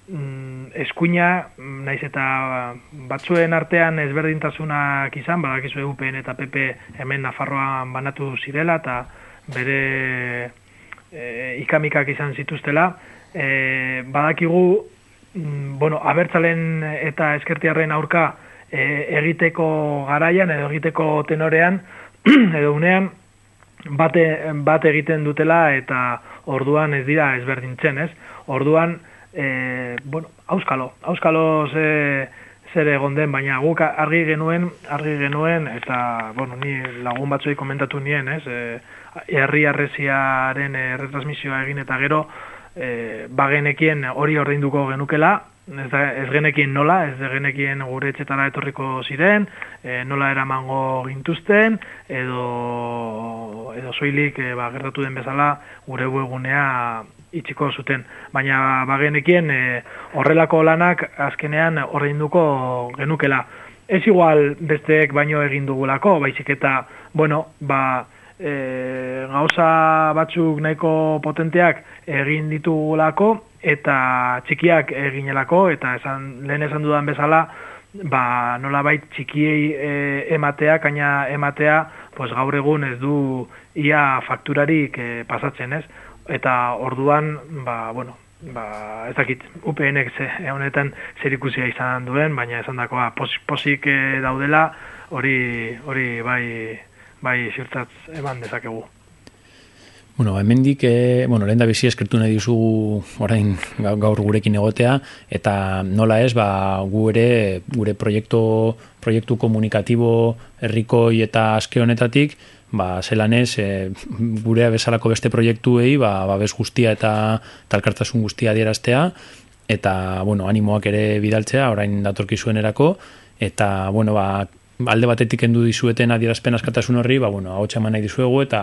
mm, eskuina, naiz eta batzuen artean ezberdintasunak izan, badakizu UPN eta PP hemen Nafarroan banatu zirela eta bere e, ikamikak izan zituztela. E, badakigu, mm, bueno, abertzalen eta eskertiarren aurka e, egiteko garaian edo egiteko tenorean (clears throat) edo unean bate, bat egiten dutela eta orduan ez dira ezberdintzen, ez? Orduan, e, bueno, auskalo, auskalo ze, zer egon den, baina guk argi genuen, argi genuen, eta, bueno, ni lagun batzuei komentatu nien, ez? E, herri arreziaren e, retransmisioa egin eta gero, e, bagenekien hori ordainduko genukela, ez, da, ez genekien nola, ez genekien gure etxetara etorriko ziren, e, nola eramango gintuzten, edo, edo soilik e, ba, gertatu den bezala gure webgunea itxiko zuten. Baina bagenekien e, horrelako lanak azkenean ordainduko genukela. Ez igual besteek baino egin dugulako, baizik eta, bueno, ba, e, gauza batzuk nahiko potenteak egin ditugulako eta txikiak eginelako eta esan, lehen esan dudan bezala ba, nolabait txikiei e, ematea, kaina ematea pues gaur egun ez du ia fakturarik e, pasatzen ez eta orduan ba, bueno, ba, ez dakit UPNek ze, honetan zer ikusia izan duen, baina esan dakoa pos, posik e, daudela hori hori bai bai ziurtatz eman dezakegu. Bueno, hemendik, e, bueno, lehen da bizi eskertu nahi dizugu orain ga- gaur gurekin egotea, eta nola ez, ba, gu ere, gure proiektu, proiektu komunikatibo herrikoi eta aske honetatik, ba, zelan ez, e, gure bezalako beste proiektuei, ba, babes guztia eta talkartasun guztia adieraztea, eta, bueno, animoak ere bidaltzea, orain datorkizuen erako, eta, bueno, ba, alde batetik endu dizueten adierazpen askatasun horri, ba, bueno, hau txaman nahi dizuegu, eta,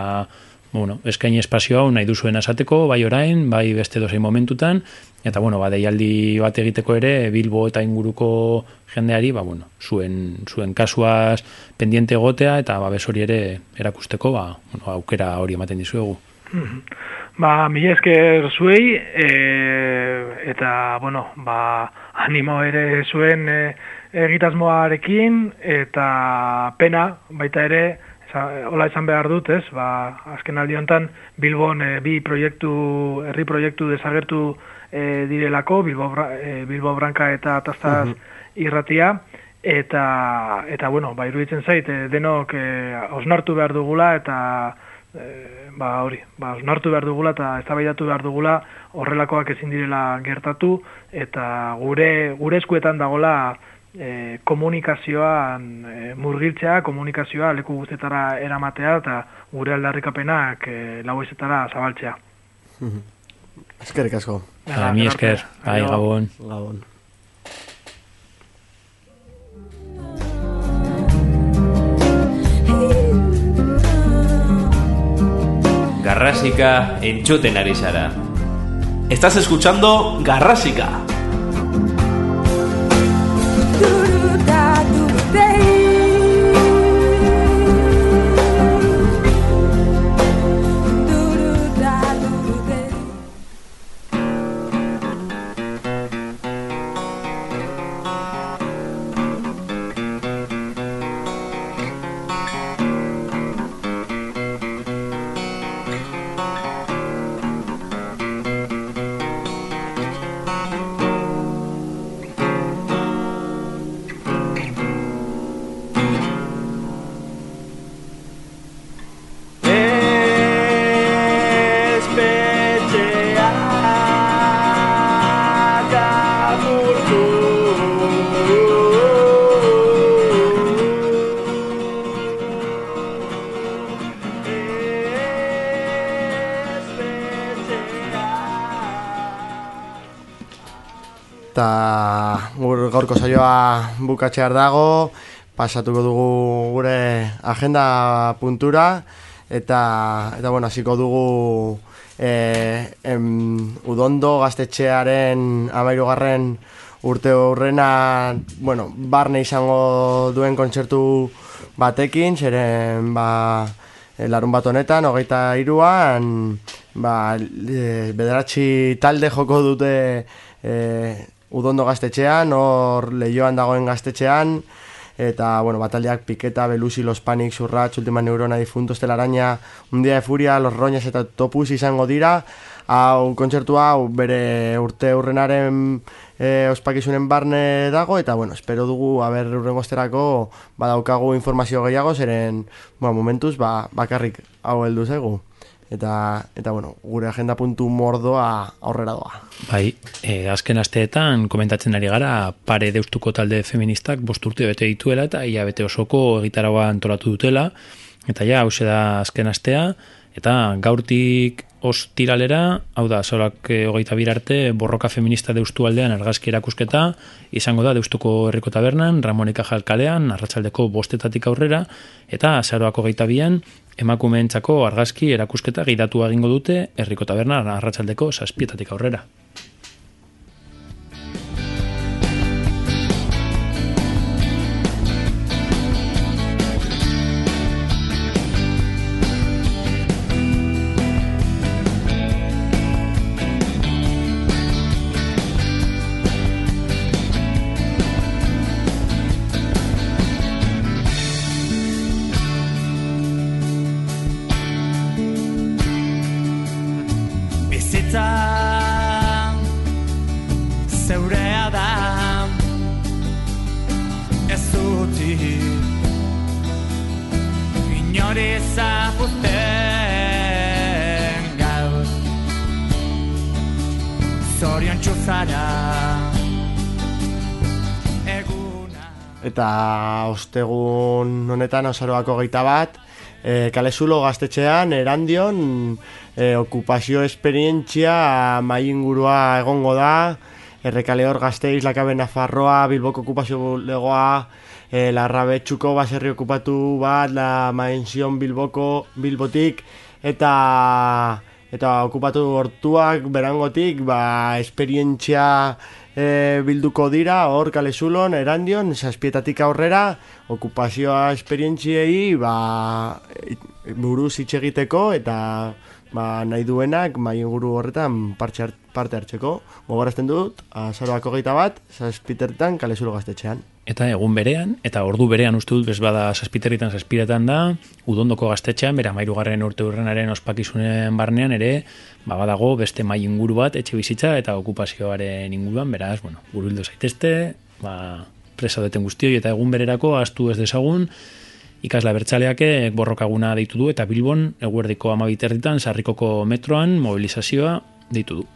bueno, eskaini espazio hau nahi duzuen esateko, bai orain, bai beste dozein momentutan, eta bueno, ba, deialdi bat egiteko ere, Bilbo eta inguruko jendeari, ba, bueno, zuen, zuen kasuaz pendiente egotea, eta babes hori ere erakusteko, ba, bueno, aukera hori ematen dizuegu. Mhm. Ba, mila esker zuei, e, eta, bueno, ba, animo ere zuen e, egitasmoarekin, eta pena, baita ere, hola esan behar dut, ez, ba, azken aldi honetan, Bilbon e, bi proiektu, herri proiektu desagertu e, direlako, Bilbo, e, Bilbo Branka eta Tastaz Mhm. irratia, eta, eta bueno, ba, iruditzen zait, e, denok e, osnartu behar dugula, eta e, ba hori, ba osnartu behar dugula eta eztabaidatu behar dugula horrelakoak ezin direla gertatu eta gure gure eskuetan dagola e, komunikazioan e, murgiltzea, komunikazioa leku guztetara eramatea eta gure aldarrikapenak e, lau ezetara zabaltzea. Mhm. Eskerrik asko. Hala, mi esker, bai, gabon. Gabon. Garrasika entzuten ari zara. Estás escuchando Garrasika. Gaurko saioa bukatzear dago, pasatuko dugu gure agenda puntura, eta, eta bueno, hasiko dugu e, em, udondo gaztetxearen amairugarren urte horrena, bueno, barne izango duen kontzertu batekin, zeren ba, larun bat honetan, hogeita iruan, ba, e, bederatzi talde joko dute e, udondo gaztetxean, hor lehioan dagoen gaztetxean, eta, bueno, bataldeak Piketa, Belusi, Los Panics, Urrats, Ultima Neurona, Difuntos, Telaraña, Un Día de Furia, Los Roñas eta Topus izango dira, hau kontzertu hau bere urte urrenaren e, ospakizunen barne dago, eta, bueno, espero dugu, haber urrengosterako, badaukagu informazio gehiago, zeren, bueno, momentuz, ba, bakarrik hau heldu zaigu. Eta, eta bueno, gure agenda puntu mordoa aurrera doa. Bai, e, azken asteetan komentatzen ari gara pare deustuko talde feministak bost bete dituela eta ia bete osoko egitaragoa antolatu dutela eta ja, hause da azken astea eta gaurtik ostiralera, hau da, zorak e, hogeita bir arte, borroka feminista deustu aldean argazki erakusketa, izango da deustuko herriko tabernan, Ramonika Jalkalean, arratsaldeko bostetatik aurrera, eta azaroako hogeita bian, emakumeentzako argazki erakusketa gidatu egingo dute herriko taberna arratsaldeko zazpietatik aurrera. Eta ostegun honetan osaroako geita bat, e, kalezulo gaztetxean erandion e, okupazio esperientzia mai ingurua egongo da, Errekaleor gazteiz, lakabe Nafarroa, Bilboko okupazio bulegoa, e, Larra Betxuko baserri okupatu bat, la Maenzion Bilboko, Bilbotik, eta eta okupatu hortuak berangotik, ba, esperientzia e, bilduko dira, hor kalezulon, erandion, saspietatik aurrera, okupazioa esperientziei, ba, buruz hitz egiteko, eta ba, nahi duenak mai inguru horretan partxe hart- parte hartzeko. Gogorazten dut, azaroako geita bat, saspitertan kalezulo gaztetxean. Eta egun berean, eta ordu berean uste dut bezbada saspiterritan saspiretan da, udondoko gaztetxean, bera mairugarren urte urrenaren ospakizunen barnean ere, ba badago beste mai inguru bat, etxe bizitza eta okupazioaren inguruan, beraz, bueno, buruildo zaitezte, ba, presa duten guztioi eta egun bererako astu ez dezagun, ikasla bertzaleak borrokaguna deitu du eta Bilbon eguerdiko amabiterritan sarrikoko metroan mobilizazioa deitu du.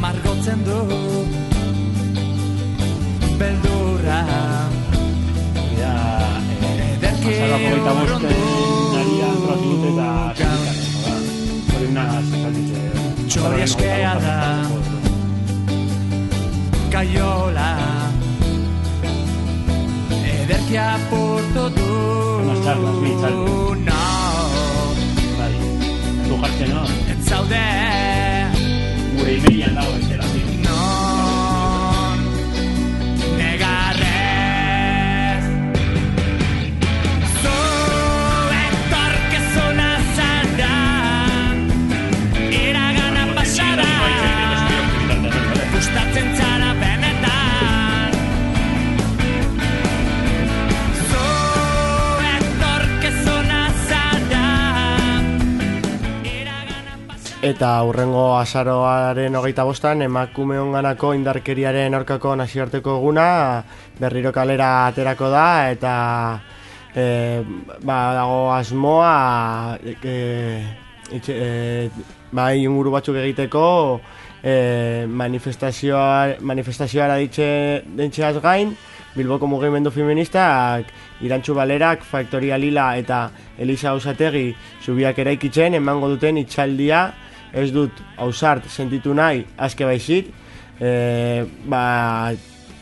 margotzen du Ja, Ederki Azaroako geita bosten urrundu naria antolatu dute eta hori una zakalditze. Txori eskea da. Kaiola. Ederki apurtu du. Unas charlas, mi charlas. No. Bai, zu jartzen, no? Ez zaude. Gure imerian dago Eta hurrengo azaroaren hogeita bostan, emakume onganako indarkeriaren aurkako nazioarteko eguna berriro kalera aterako da, eta e, ba, dago asmoa e, itxe, e, bai inguru batzuk egiteko e, manifestazioa, manifestazioara ditxe, ditxeaz gain, Bilboko mugimendu feministak Irantxu Balerak, Faktoria Lila eta Elisa Ausategi zubiak eraikitzen emango duten itxaldia ez dut ausart sentitu nahi aske baizik e, ba,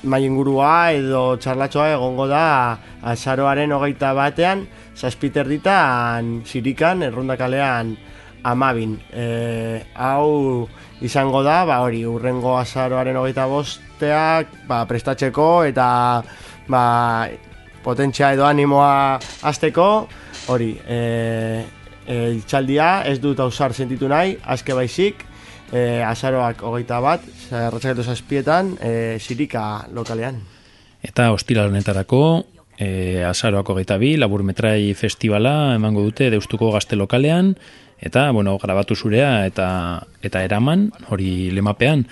mai ingurua edo txarlatxoa egongo da azaroaren hogeita batean zazpiter ditan sirikan errundakalean amabin. E, hau izango da ba hori urrengo azaroaren hogeita bosteak ba, prestatzeko eta ba, potentzia edo animoa azteko hori e, itxaldia ez dut hausar sentitu nahi aske baizik e, azaroak hogeita bat zerratxaketu zazpietan e, sirika lokalean. Eta ostira honetarako, e, azaroako geita bi, laburmetrai festivala emango dute deustuko gazte lokalean, eta, bueno, grabatu zurea eta, eta eraman, hori lemapean,